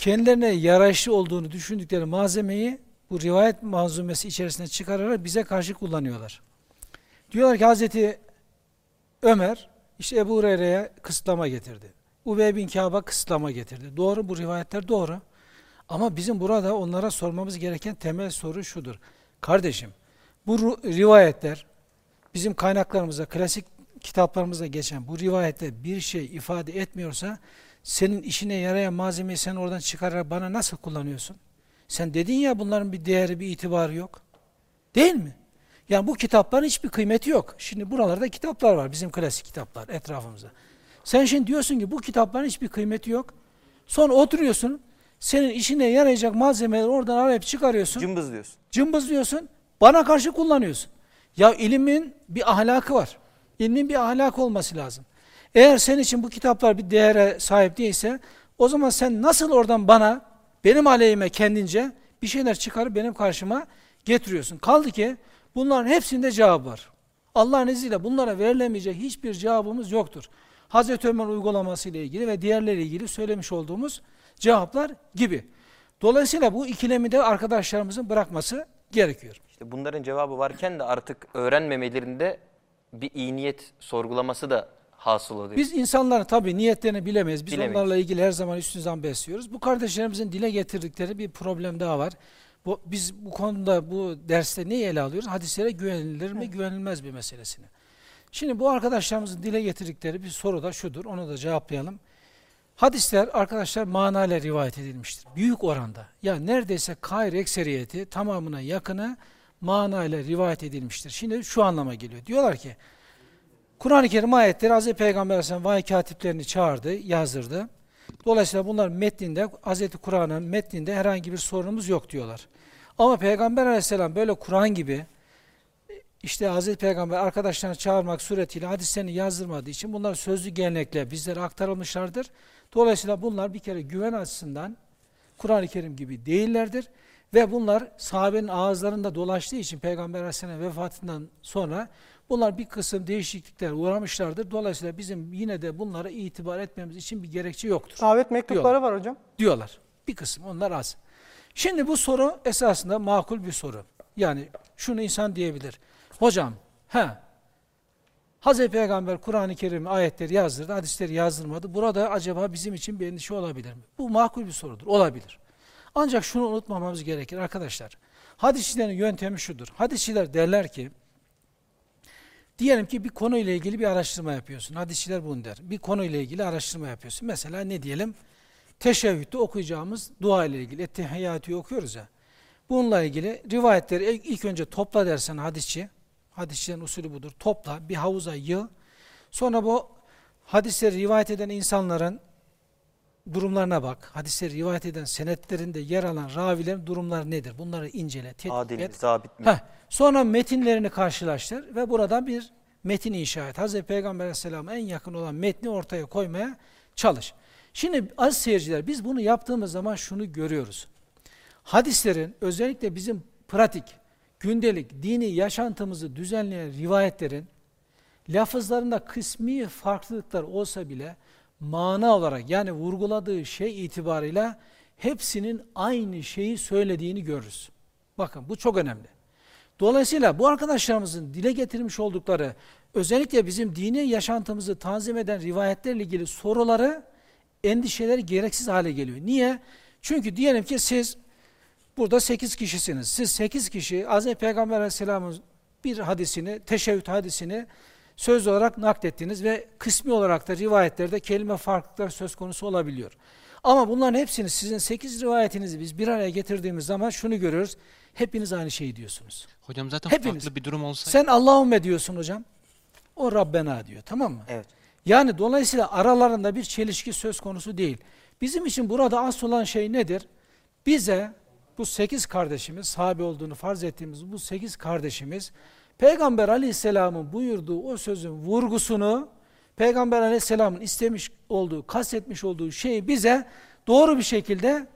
Kendilerine yaraşlı olduğunu düşündükleri malzemeyi bu rivayet malzumesi içerisine çıkararak bize karşı kullanıyorlar. Diyorlar ki Hazreti Ömer işte Ebu Hureyre'ye kısıtlama getirdi. Ubey bin Kâb'a kısıtlama getirdi. Doğru bu rivayetler doğru. Ama bizim burada onlara sormamız gereken temel soru şudur. Kardeşim bu rivayetler bizim kaynaklarımızda, klasik kitaplarımızda geçen bu rivayette bir şey ifade etmiyorsa senin işine yarayan malzemeyi sen oradan çıkararak bana nasıl kullanıyorsun? Sen dedin ya bunların bir değeri, bir itibarı yok. Değil mi? Yani bu kitapların hiçbir kıymeti yok. Şimdi buralarda kitaplar var, bizim klasik kitaplar etrafımızda. Sen şimdi diyorsun ki bu kitapların hiçbir kıymeti yok. Sonra oturuyorsun, senin işine yarayacak malzemeleri oradan arayıp çıkarıyorsun, Cımbız diyorsun. cımbızlıyorsun, bana karşı kullanıyorsun. Ya ilimin bir ahlakı var. İlmin bir ahlakı olması lazım. Eğer senin için bu kitaplar bir değere sahip değilse, o zaman sen nasıl oradan bana, benim aleyhime kendince bir şeyler çıkarıp benim karşıma getiriyorsun. Kaldı ki bunların hepsinde cevap var. Allah'ın izniyle bunlara verilemeyecek hiçbir cevabımız yoktur. Hazreti Ömer uygulaması ile ilgili ve diğerleriyle ilgili söylemiş olduğumuz cevaplar gibi. Dolayısıyla bu ikilemi de arkadaşlarımızın bırakması gerekiyor. İşte bunların cevabı varken de artık öğrenmemelerinde bir iyi niyet sorgulaması da hasıl oluyor. Biz insanların tabii niyetlerini bilemeyiz. Biz Bilemeyiz. onlarla ilgili her zaman üstün zan besliyoruz. Bu kardeşlerimizin dile getirdikleri bir problem daha var. Bu, biz bu konuda bu derste neyi ele alıyoruz? Hadislere güvenilir mi, güvenilmez bir meselesini. Şimdi bu arkadaşlarımızın dile getirdikleri bir soru da şudur, onu da cevaplayalım. Hadisler arkadaşlar manayla rivayet edilmiştir. Büyük oranda. Ya neredeyse kair ekseriyeti tamamına yakını manayla rivayet edilmiştir. Şimdi şu anlama geliyor. Diyorlar ki Kur'an-ı Kerim ayetleri Hz. Peygamber Aleyhisselam vahiy katiplerini çağırdı, yazdırdı. Dolayısıyla bunlar metninde, Hz. Kur'an'ın metninde herhangi bir sorunumuz yok diyorlar. Ama Peygamber Aleyhisselam böyle Kur'an gibi işte Hz. Peygamber arkadaşlarını çağırmak suretiyle hadislerini yazdırmadığı için bunlar sözlü gelenekle bizlere aktarılmışlardır. Dolayısıyla bunlar bir kere güven açısından Kur'an-ı Kerim gibi değillerdir. Ve bunlar sahabenin ağızlarında dolaştığı için Peygamber Aleyhisselam vefatından sonra bunlar bir kısım değişiklikler uğramışlardır. Dolayısıyla bizim yine de bunlara itibar etmemiz için bir gerekçe yoktur Davet mektupları var hocam. diyorlar. Bir kısım onlar az. Şimdi bu soru esasında makul bir soru. Yani şunu insan diyebilir. Hocam, he, Hazreti Peygamber Kur'an-ı Kerim ayetleri yazdırdı, hadisleri yazdırmadı. Burada acaba bizim için bir endişe olabilir mi? Bu makul bir sorudur, olabilir. Ancak şunu unutmamamız gerekir arkadaşlar. Hadisçilerin yöntemi şudur. Hadisçiler derler ki, diyelim ki bir konuyla ilgili bir araştırma yapıyorsun. Hadisçiler bunu der. Bir konuyla ilgili araştırma yapıyorsun. Mesela ne diyelim? Teşebbütte okuyacağımız dua ile ilgili. Ettehiyyatü okuyoruz ya. Bununla ilgili rivayetleri ilk önce topla dersen hadisçi. Hadisçilerin usulü budur. Topla, bir havuza yığ. Sonra bu hadisleri rivayet eden insanların durumlarına bak. Hadisleri rivayet eden senetlerinde yer alan ravilerin durumları nedir? Bunları incele, tetkik et. zabit mi? Heh, sonra metinlerini karşılaştır ve buradan bir metin inşa et. Hazreti Peygamber Aleyhisselam'a en yakın olan metni ortaya koymaya çalış. Şimdi aziz seyirciler biz bunu yaptığımız zaman şunu görüyoruz. Hadislerin özellikle bizim pratik, gündelik, dini yaşantımızı düzenleyen rivayetlerin lafızlarında kısmi farklılıklar olsa bile mana olarak yani vurguladığı şey itibarıyla hepsinin aynı şeyi söylediğini görürüz. Bakın bu çok önemli. Dolayısıyla bu arkadaşlarımızın dile getirmiş oldukları özellikle bizim dini yaşantımızı tanzim eden rivayetlerle ilgili soruları, endişeleri gereksiz hale geliyor. Niye? Çünkü diyelim ki siz burada 8 kişisiniz. Siz 8 kişi Hz. Peygamber Aleyhisselam'ın bir hadisini, teşebbüt hadisini söz olarak naklettiniz ve kısmi olarak da rivayetlerde kelime farklılıkları söz konusu olabiliyor. Ama bunların hepsini sizin 8 rivayetinizi biz bir araya getirdiğimiz zaman şunu görüyoruz. Hepiniz aynı şeyi diyorsunuz. Hocam zaten Hepiniz. farklı bir durum olsaydı. Sen Allahümme diyorsun hocam. O Rabbena diyor tamam mı? Evet. Yani dolayısıyla aralarında bir çelişki söz konusu değil. Bizim için burada asıl olan şey nedir? Bize bu sekiz kardeşimiz, sahabe olduğunu farz ettiğimiz bu sekiz kardeşimiz, Peygamber aleyhisselamın buyurduğu o sözün vurgusunu, Peygamber aleyhisselamın istemiş olduğu, kastetmiş olduğu şeyi bize doğru bir şekilde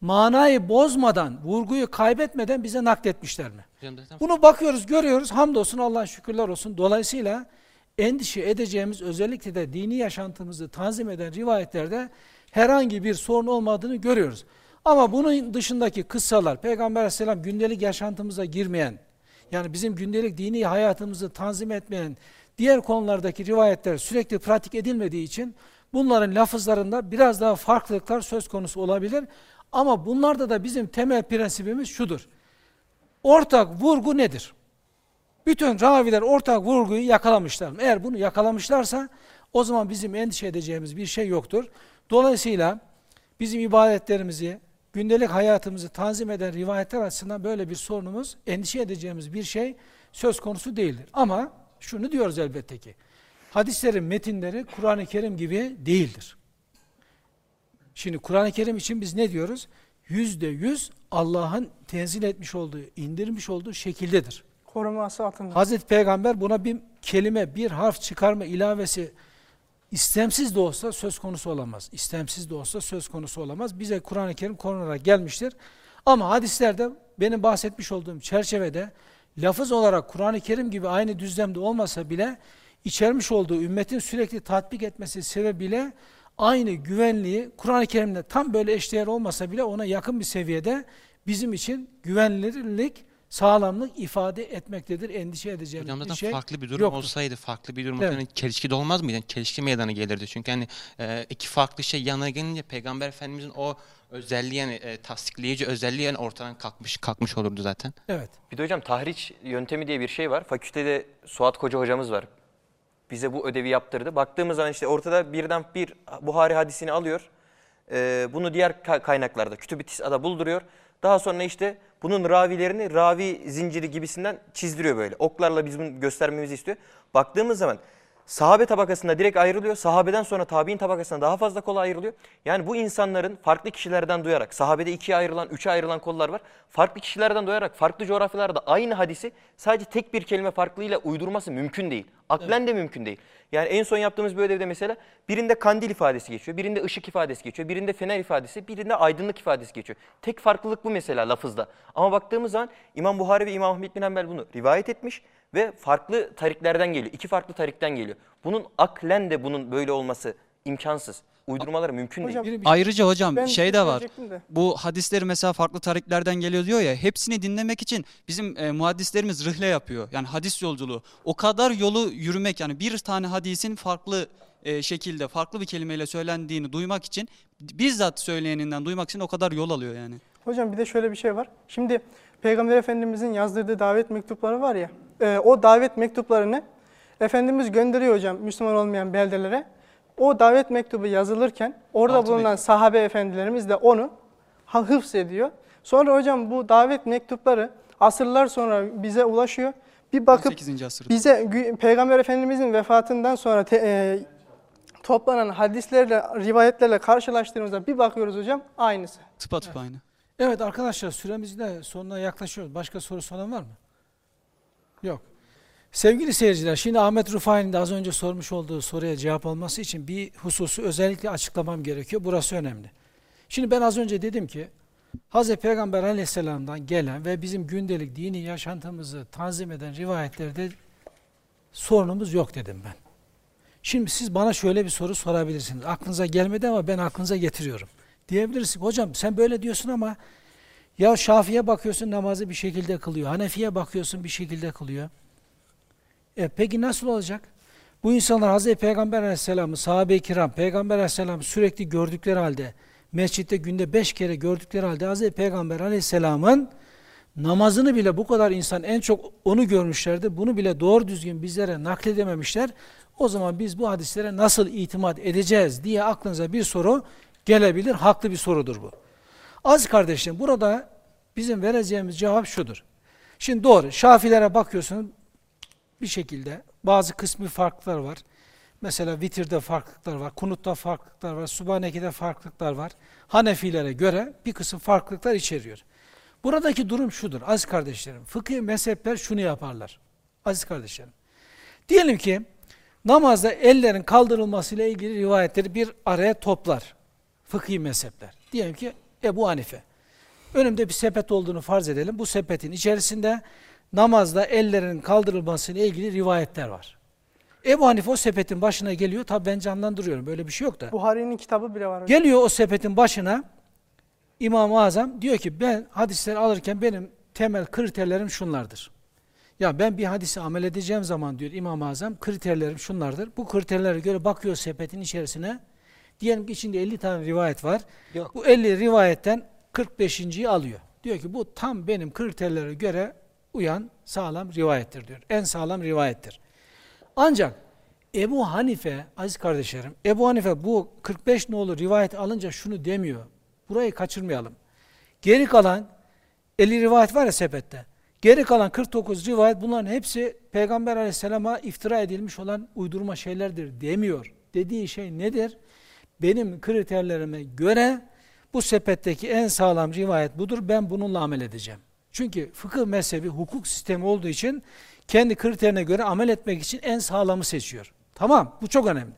manayı bozmadan, vurguyu kaybetmeden bize nakletmişler mi? Bunu bakıyoruz, görüyoruz. Hamdolsun Allah'a şükürler olsun. Dolayısıyla endişe edeceğimiz özellikle de dini yaşantımızı tanzim eden rivayetlerde herhangi bir sorun olmadığını görüyoruz. Ama bunun dışındaki kıssalar, Peygamber aleyhisselam gündelik yaşantımıza girmeyen, yani bizim gündelik dini hayatımızı tanzim etmeyen diğer konulardaki rivayetler sürekli pratik edilmediği için bunların lafızlarında biraz daha farklılıklar söz konusu olabilir. Ama bunlarda da bizim temel prensibimiz şudur. Ortak vurgu nedir? Bütün raviler ortak vurguyu yakalamışlar. Eğer bunu yakalamışlarsa o zaman bizim endişe edeceğimiz bir şey yoktur. Dolayısıyla bizim ibadetlerimizi, gündelik hayatımızı tanzim eden rivayetler açısından böyle bir sorunumuz, endişe edeceğimiz bir şey söz konusu değildir. Ama şunu diyoruz elbette ki, hadislerin metinleri Kur'an-ı Kerim gibi değildir. Şimdi Kur'an-ı Kerim için biz ne diyoruz? Yüzde yüz Allah'ın tenzil etmiş olduğu, indirmiş olduğu şekildedir. Koruması altında. Hazreti Peygamber buna bir kelime, bir harf çıkarma ilavesi istemsiz de olsa söz konusu olamaz. İstemsiz de olsa söz konusu olamaz. Bize Kur'an-ı Kerim korunarak gelmiştir. Ama hadislerde benim bahsetmiş olduğum çerçevede lafız olarak Kur'an-ı Kerim gibi aynı düzlemde olmasa bile içermiş olduğu ümmetin sürekli tatbik etmesi sebebiyle aynı güvenliği Kur'an-ı Kerim'de tam böyle eşdeğer olmasa bile ona yakın bir seviyede bizim için güvenilirlik, sağlamlık ifade etmektedir. Endişe edeceğimiz Hocam bir zaten şey farklı bir durum yoktur. olsaydı, farklı bir durum Evet. olsaydı çelişki de olmaz mıydı? Yani çelişki meydana gelirdi. Çünkü hani e, iki farklı şey yana gelince Peygamber Efendimizin o özelliği yani e, tasdikleyici özelliği yani ortadan kalkmış kalkmış olurdu zaten. Evet. Bir de hocam tahriç yöntemi diye bir şey var. Fakültede Suat Koca hocamız var. Bize bu ödevi yaptırdı. Baktığımız zaman işte ortada birden bir Buhari hadisini alıyor. Ee, bunu diğer ka- kaynaklarda, Kütüb-i Tis'a'da bulduruyor. Daha sonra işte bunun ravilerini ravi zinciri gibisinden çizdiriyor böyle. Oklarla bizim göstermemizi istiyor. Baktığımız zaman sahabe tabakasında direkt ayrılıyor. Sahabeden sonra tabi'in tabakasına daha fazla kola ayrılıyor. Yani bu insanların farklı kişilerden duyarak, sahabede ikiye ayrılan, üçe ayrılan kollar var. Farklı kişilerden duyarak, farklı coğrafyalarda aynı hadisi sadece tek bir kelime farklıyla uydurması mümkün değil. Aklen de mümkün değil. Yani en son yaptığımız bir ödevde mesela birinde kandil ifadesi geçiyor, birinde ışık ifadesi geçiyor, birinde fener ifadesi, birinde aydınlık ifadesi geçiyor. Tek farklılık bu mesela lafızda. Ama baktığımız zaman İmam Buhari ve İmam Ahmet bin Hanbel bunu rivayet etmiş ve farklı tariklerden geliyor. İki farklı tarikten geliyor. Bunun aklen de bunun böyle olması imkansız. Uydurmaları mümkün Hocam, değil. Bir- Ayrıca hocam Ben şey de var. de. Bu hadisleri mesela farklı tariklerden geliyor diyor ya hepsini dinlemek için bizim e, muhaddislerimiz rıhle yapıyor. Yani hadis yolculuğu. O kadar yolu yürümek yani bir tane hadisin farklı e, şekilde farklı bir kelimeyle söylendiğini duymak için bizzat söyleyeninden duymak için o kadar yol alıyor yani. Hocam bir de şöyle bir şey var. Şimdi Peygamber Efendimizin yazdırdığı davet mektupları var ya. E, o davet mektuplarını Efendimiz gönderiyor hocam Müslüman olmayan beldelere. O davet mektubu yazılırken orada Altı bulunan mektup. sahabe efendilerimiz de onu hıfz ediyor. Sonra hocam bu davet mektupları asırlar sonra bize ulaşıyor. Bir bakıp 18. asırda. bize Peygamber Efendimizin vefatından sonra te- e, toplanan hadislerle, rivayetlerle karşılaştığımızda bir bakıyoruz hocam aynısı. Tıpatıp aynı. Evet arkadaşlar süremiz de sonuna yaklaşıyoruz. Başka soru olan var mı? Yok. Sevgili seyirciler, şimdi Ahmet Rufai'nin az önce sormuş olduğu soruya cevap olması için bir hususu özellikle açıklamam gerekiyor. Burası önemli. Şimdi ben az önce dedim ki, Hz. Peygamber aleyhisselamdan gelen ve bizim gündelik dini yaşantımızı tanzim eden rivayetlerde sorunumuz yok dedim ben. Şimdi siz bana şöyle bir soru sorabilirsiniz. Aklınıza gelmedi ama ben aklınıza getiriyorum. Diyebilirsiniz, hocam sen böyle diyorsun ama Ya Şafi'ye bakıyorsun namazı bir şekilde kılıyor. Hanefi'ye bakıyorsun bir şekilde kılıyor. E peki nasıl olacak? Bu insanlar Hazreti Peygamber Aleyhisselam'ı, sahabe-i kiram, Peygamber Aleyhisselam'ı sürekli gördükleri halde, mescitte günde beş kere gördükleri halde Hazreti Peygamber Aleyhisselam'ın namazını bile bu kadar insan en çok onu görmüşlerdi. Bunu bile doğru düzgün bizlere nakledememişler. O zaman biz bu hadislere nasıl itimat edeceğiz diye aklınıza bir soru gelebilir. Haklı bir sorudur bu. Az kardeşlerim burada bizim vereceğimiz cevap şudur. Şimdi doğru Şafilere bakıyorsun bir şekilde bazı kısmi farklar var. Mesela vitirde farklılıklar var, kunutta farklılıklar var, subhaneke'de farklılıklar var. Hanefilere göre bir kısım farklılıklar içeriyor. Buradaki durum şudur aziz kardeşlerim. Fıkıh mezhepler şunu yaparlar. Aziz kardeşlerim. Diyelim ki namazda ellerin kaldırılmasıyla ilgili rivayetleri bir araya toplar. Fıkhi mezhepler. Diyelim ki Ebu Hanife. Önümde bir sepet olduğunu farz edelim. Bu sepetin içerisinde namazda ellerin kaldırılmasıyla ilgili rivayetler var. Ebu Hanife o sepetin başına geliyor. Tabi ben canlandırıyorum. Böyle bir şey yok da. Buhari'nin kitabı bile var. hocam. Geliyor o sepetin başına İmam-ı Azam diyor ki ben hadisleri alırken benim temel kriterlerim şunlardır. Ya ben bir hadisi amel edeceğim zaman diyor İmam-ı Azam kriterlerim şunlardır. Bu kriterlere göre bakıyor sepetin içerisine. Diyelim ki içinde 50 tane rivayet var. Yok. Bu 50 rivayetten 45.yi alıyor. Diyor ki bu tam benim kriterlere göre uyan sağlam rivayettir diyor. En sağlam rivayettir. Ancak Ebu Hanife, aziz kardeşlerim, Ebu Hanife bu 45 nolu rivayet alınca şunu demiyor. Burayı kaçırmayalım. Geri kalan 50 rivayet var ya sepette. Geri kalan 49 rivayet bunların hepsi Peygamber aleyhisselama iftira edilmiş olan uydurma şeylerdir demiyor. Dediği şey nedir? Benim kriterlerime göre bu sepetteki en sağlam rivayet budur. Ben bununla amel edeceğim. Çünkü fıkıh mezhebi hukuk sistemi olduğu için kendi kriterine göre amel etmek için en sağlamı seçiyor. Tamam bu çok önemli.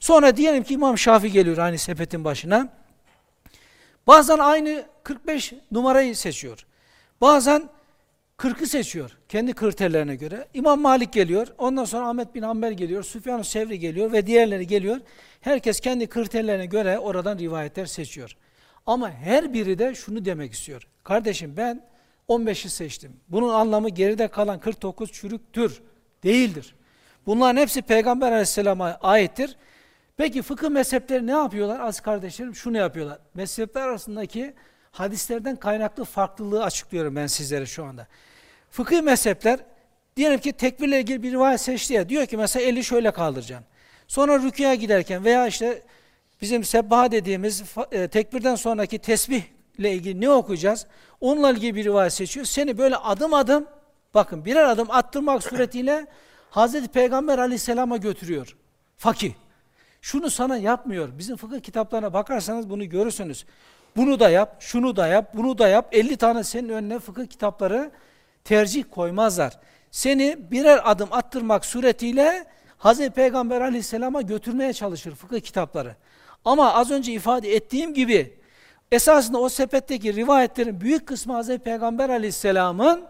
Sonra diyelim ki İmam Şafi geliyor aynı sepetin başına. Bazen aynı 45 numarayı seçiyor. Bazen 40'ı seçiyor kendi kriterlerine göre. İmam Malik geliyor, ondan sonra Ahmet bin Hanbel geliyor, Süfyan-ı Sevri geliyor ve diğerleri geliyor. Herkes kendi kriterlerine göre oradan rivayetler seçiyor. Ama her biri de şunu demek istiyor. Kardeşim ben 15'i seçtim. Bunun anlamı geride kalan 49 çürüktür. Değildir. Bunların hepsi Peygamber aleyhisselama aittir. Peki fıkıh mezhepleri ne yapıyorlar? Az kardeşlerim şunu yapıyorlar. Mezhepler arasındaki hadislerden kaynaklı farklılığı açıklıyorum ben sizlere şu anda. Fıkıh mezhepler diyelim ki tekbirle ilgili bir rivayet seçti ya. Diyor ki mesela eli şöyle kaldıracaksın. Sonra rüküya giderken veya işte bizim sebbaha dediğimiz e, tekbirden sonraki tesbihle ilgili ne okuyacağız? Onunla ilgili bir rivayet seçiyor. Seni böyle adım adım bakın birer adım attırmak suretiyle Hazreti Peygamber aleyhisselama götürüyor. Fakih. Şunu sana yapmıyor. Bizim fıkıh kitaplarına bakarsanız bunu görürsünüz. Bunu da yap, şunu da yap, bunu da yap. 50 tane senin önüne fıkıh kitapları tercih koymazlar. Seni birer adım attırmak suretiyle Hazreti Peygamber aleyhisselama götürmeye çalışır fıkıh kitapları. Ama az önce ifade ettiğim gibi esasında o sepetteki rivayetlerin büyük kısmı Hazreti Peygamber aleyhisselamın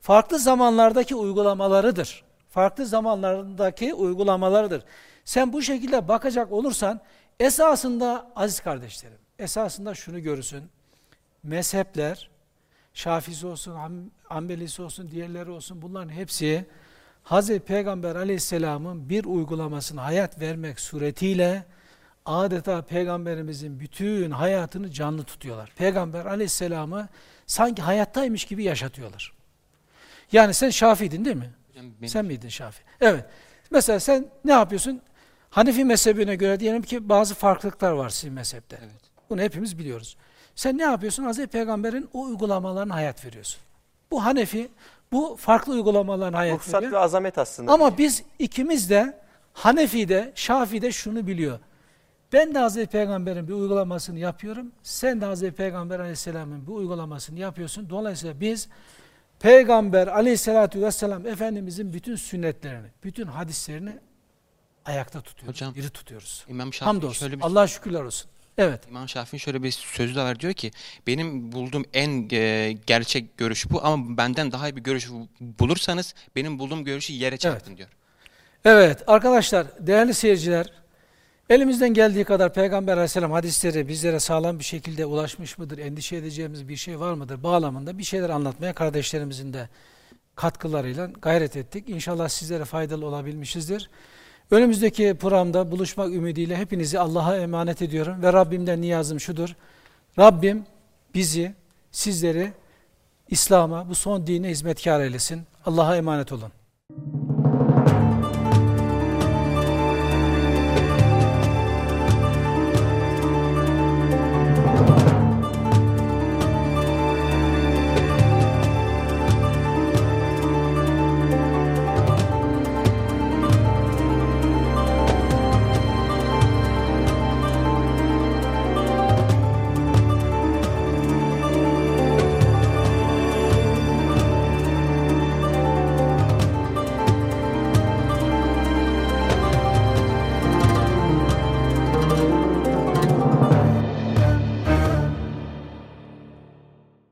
farklı zamanlardaki uygulamalarıdır. Farklı zamanlardaki uygulamalarıdır. Sen bu şekilde bakacak olursan esasında aziz kardeşlerim, esasında şunu görürsün. Mezhepler, Şafisi olsun, Ambelisi olsun, diğerleri olsun bunların hepsi Hz. Peygamber aleyhisselamın bir uygulamasını hayat vermek suretiyle adeta Peygamberimizin bütün hayatını canlı tutuyorlar. Peygamber aleyhisselamı sanki hayattaymış gibi yaşatıyorlar. Yani sen Şafi'ydin değil mi? Benim- Sen miydin Şafi? Evet. Mesela sen ne yapıyorsun? Hanefi mezhebine göre diyelim ki bazı farklılıklar var sizin mezhepte. Evet. Bunu hepimiz biliyoruz. Sen ne yapıyorsun? Hazreti Peygamber'in o uygulamalarına hayat veriyorsun. Bu Hanefi, bu farklı uygulamalarına hayat Ruhsat veriyor. ve azamet aslında. Ama biz ikimiz de Hanefi'de, Şafi'de şunu biliyor. Ben de Hazreti Peygamber'in bir uygulamasını yapıyorum. Sen de Hazreti Peygamber Aleyhisselam'ın bir uygulamasını yapıyorsun. Dolayısıyla biz Peygamber Aleyhisselatü Vesselam Efendimizin bütün sünnetlerini, bütün hadislerini ayakta tutuyoruz. Hocam, diri tutuyoruz. İmam Şafii Hamdolsun. şöyle bir Allah'a şükürler olsun. Evet. İmam Şafii'nin şöyle bir sözü de var diyor ki benim bulduğum en e, gerçek görüş bu ama benden daha iyi bir görüş bulursanız benim bulduğum görüşü yere çarpın diyor. Evet arkadaşlar, değerli seyirciler, Elimizden geldiği kadar Peygamber aleyhisselam hadisleri bizlere sağlam bir şekilde ulaşmış mıdır, endişe edeceğimiz bir şey var mıdır bağlamında bir şeyler anlatmaya kardeşlerimizin de katkılarıyla gayret ettik. İnşallah sizlere faydalı olabilmişizdir. Önümüzdeki programda buluşmak ümidiyle hepinizi Allah'a emanet ediyorum ve Rabbimden niyazım şudur. Rabbim bizi, sizleri İslam'a, bu son dine hizmetkar eylesin. Allah'a emanet olun.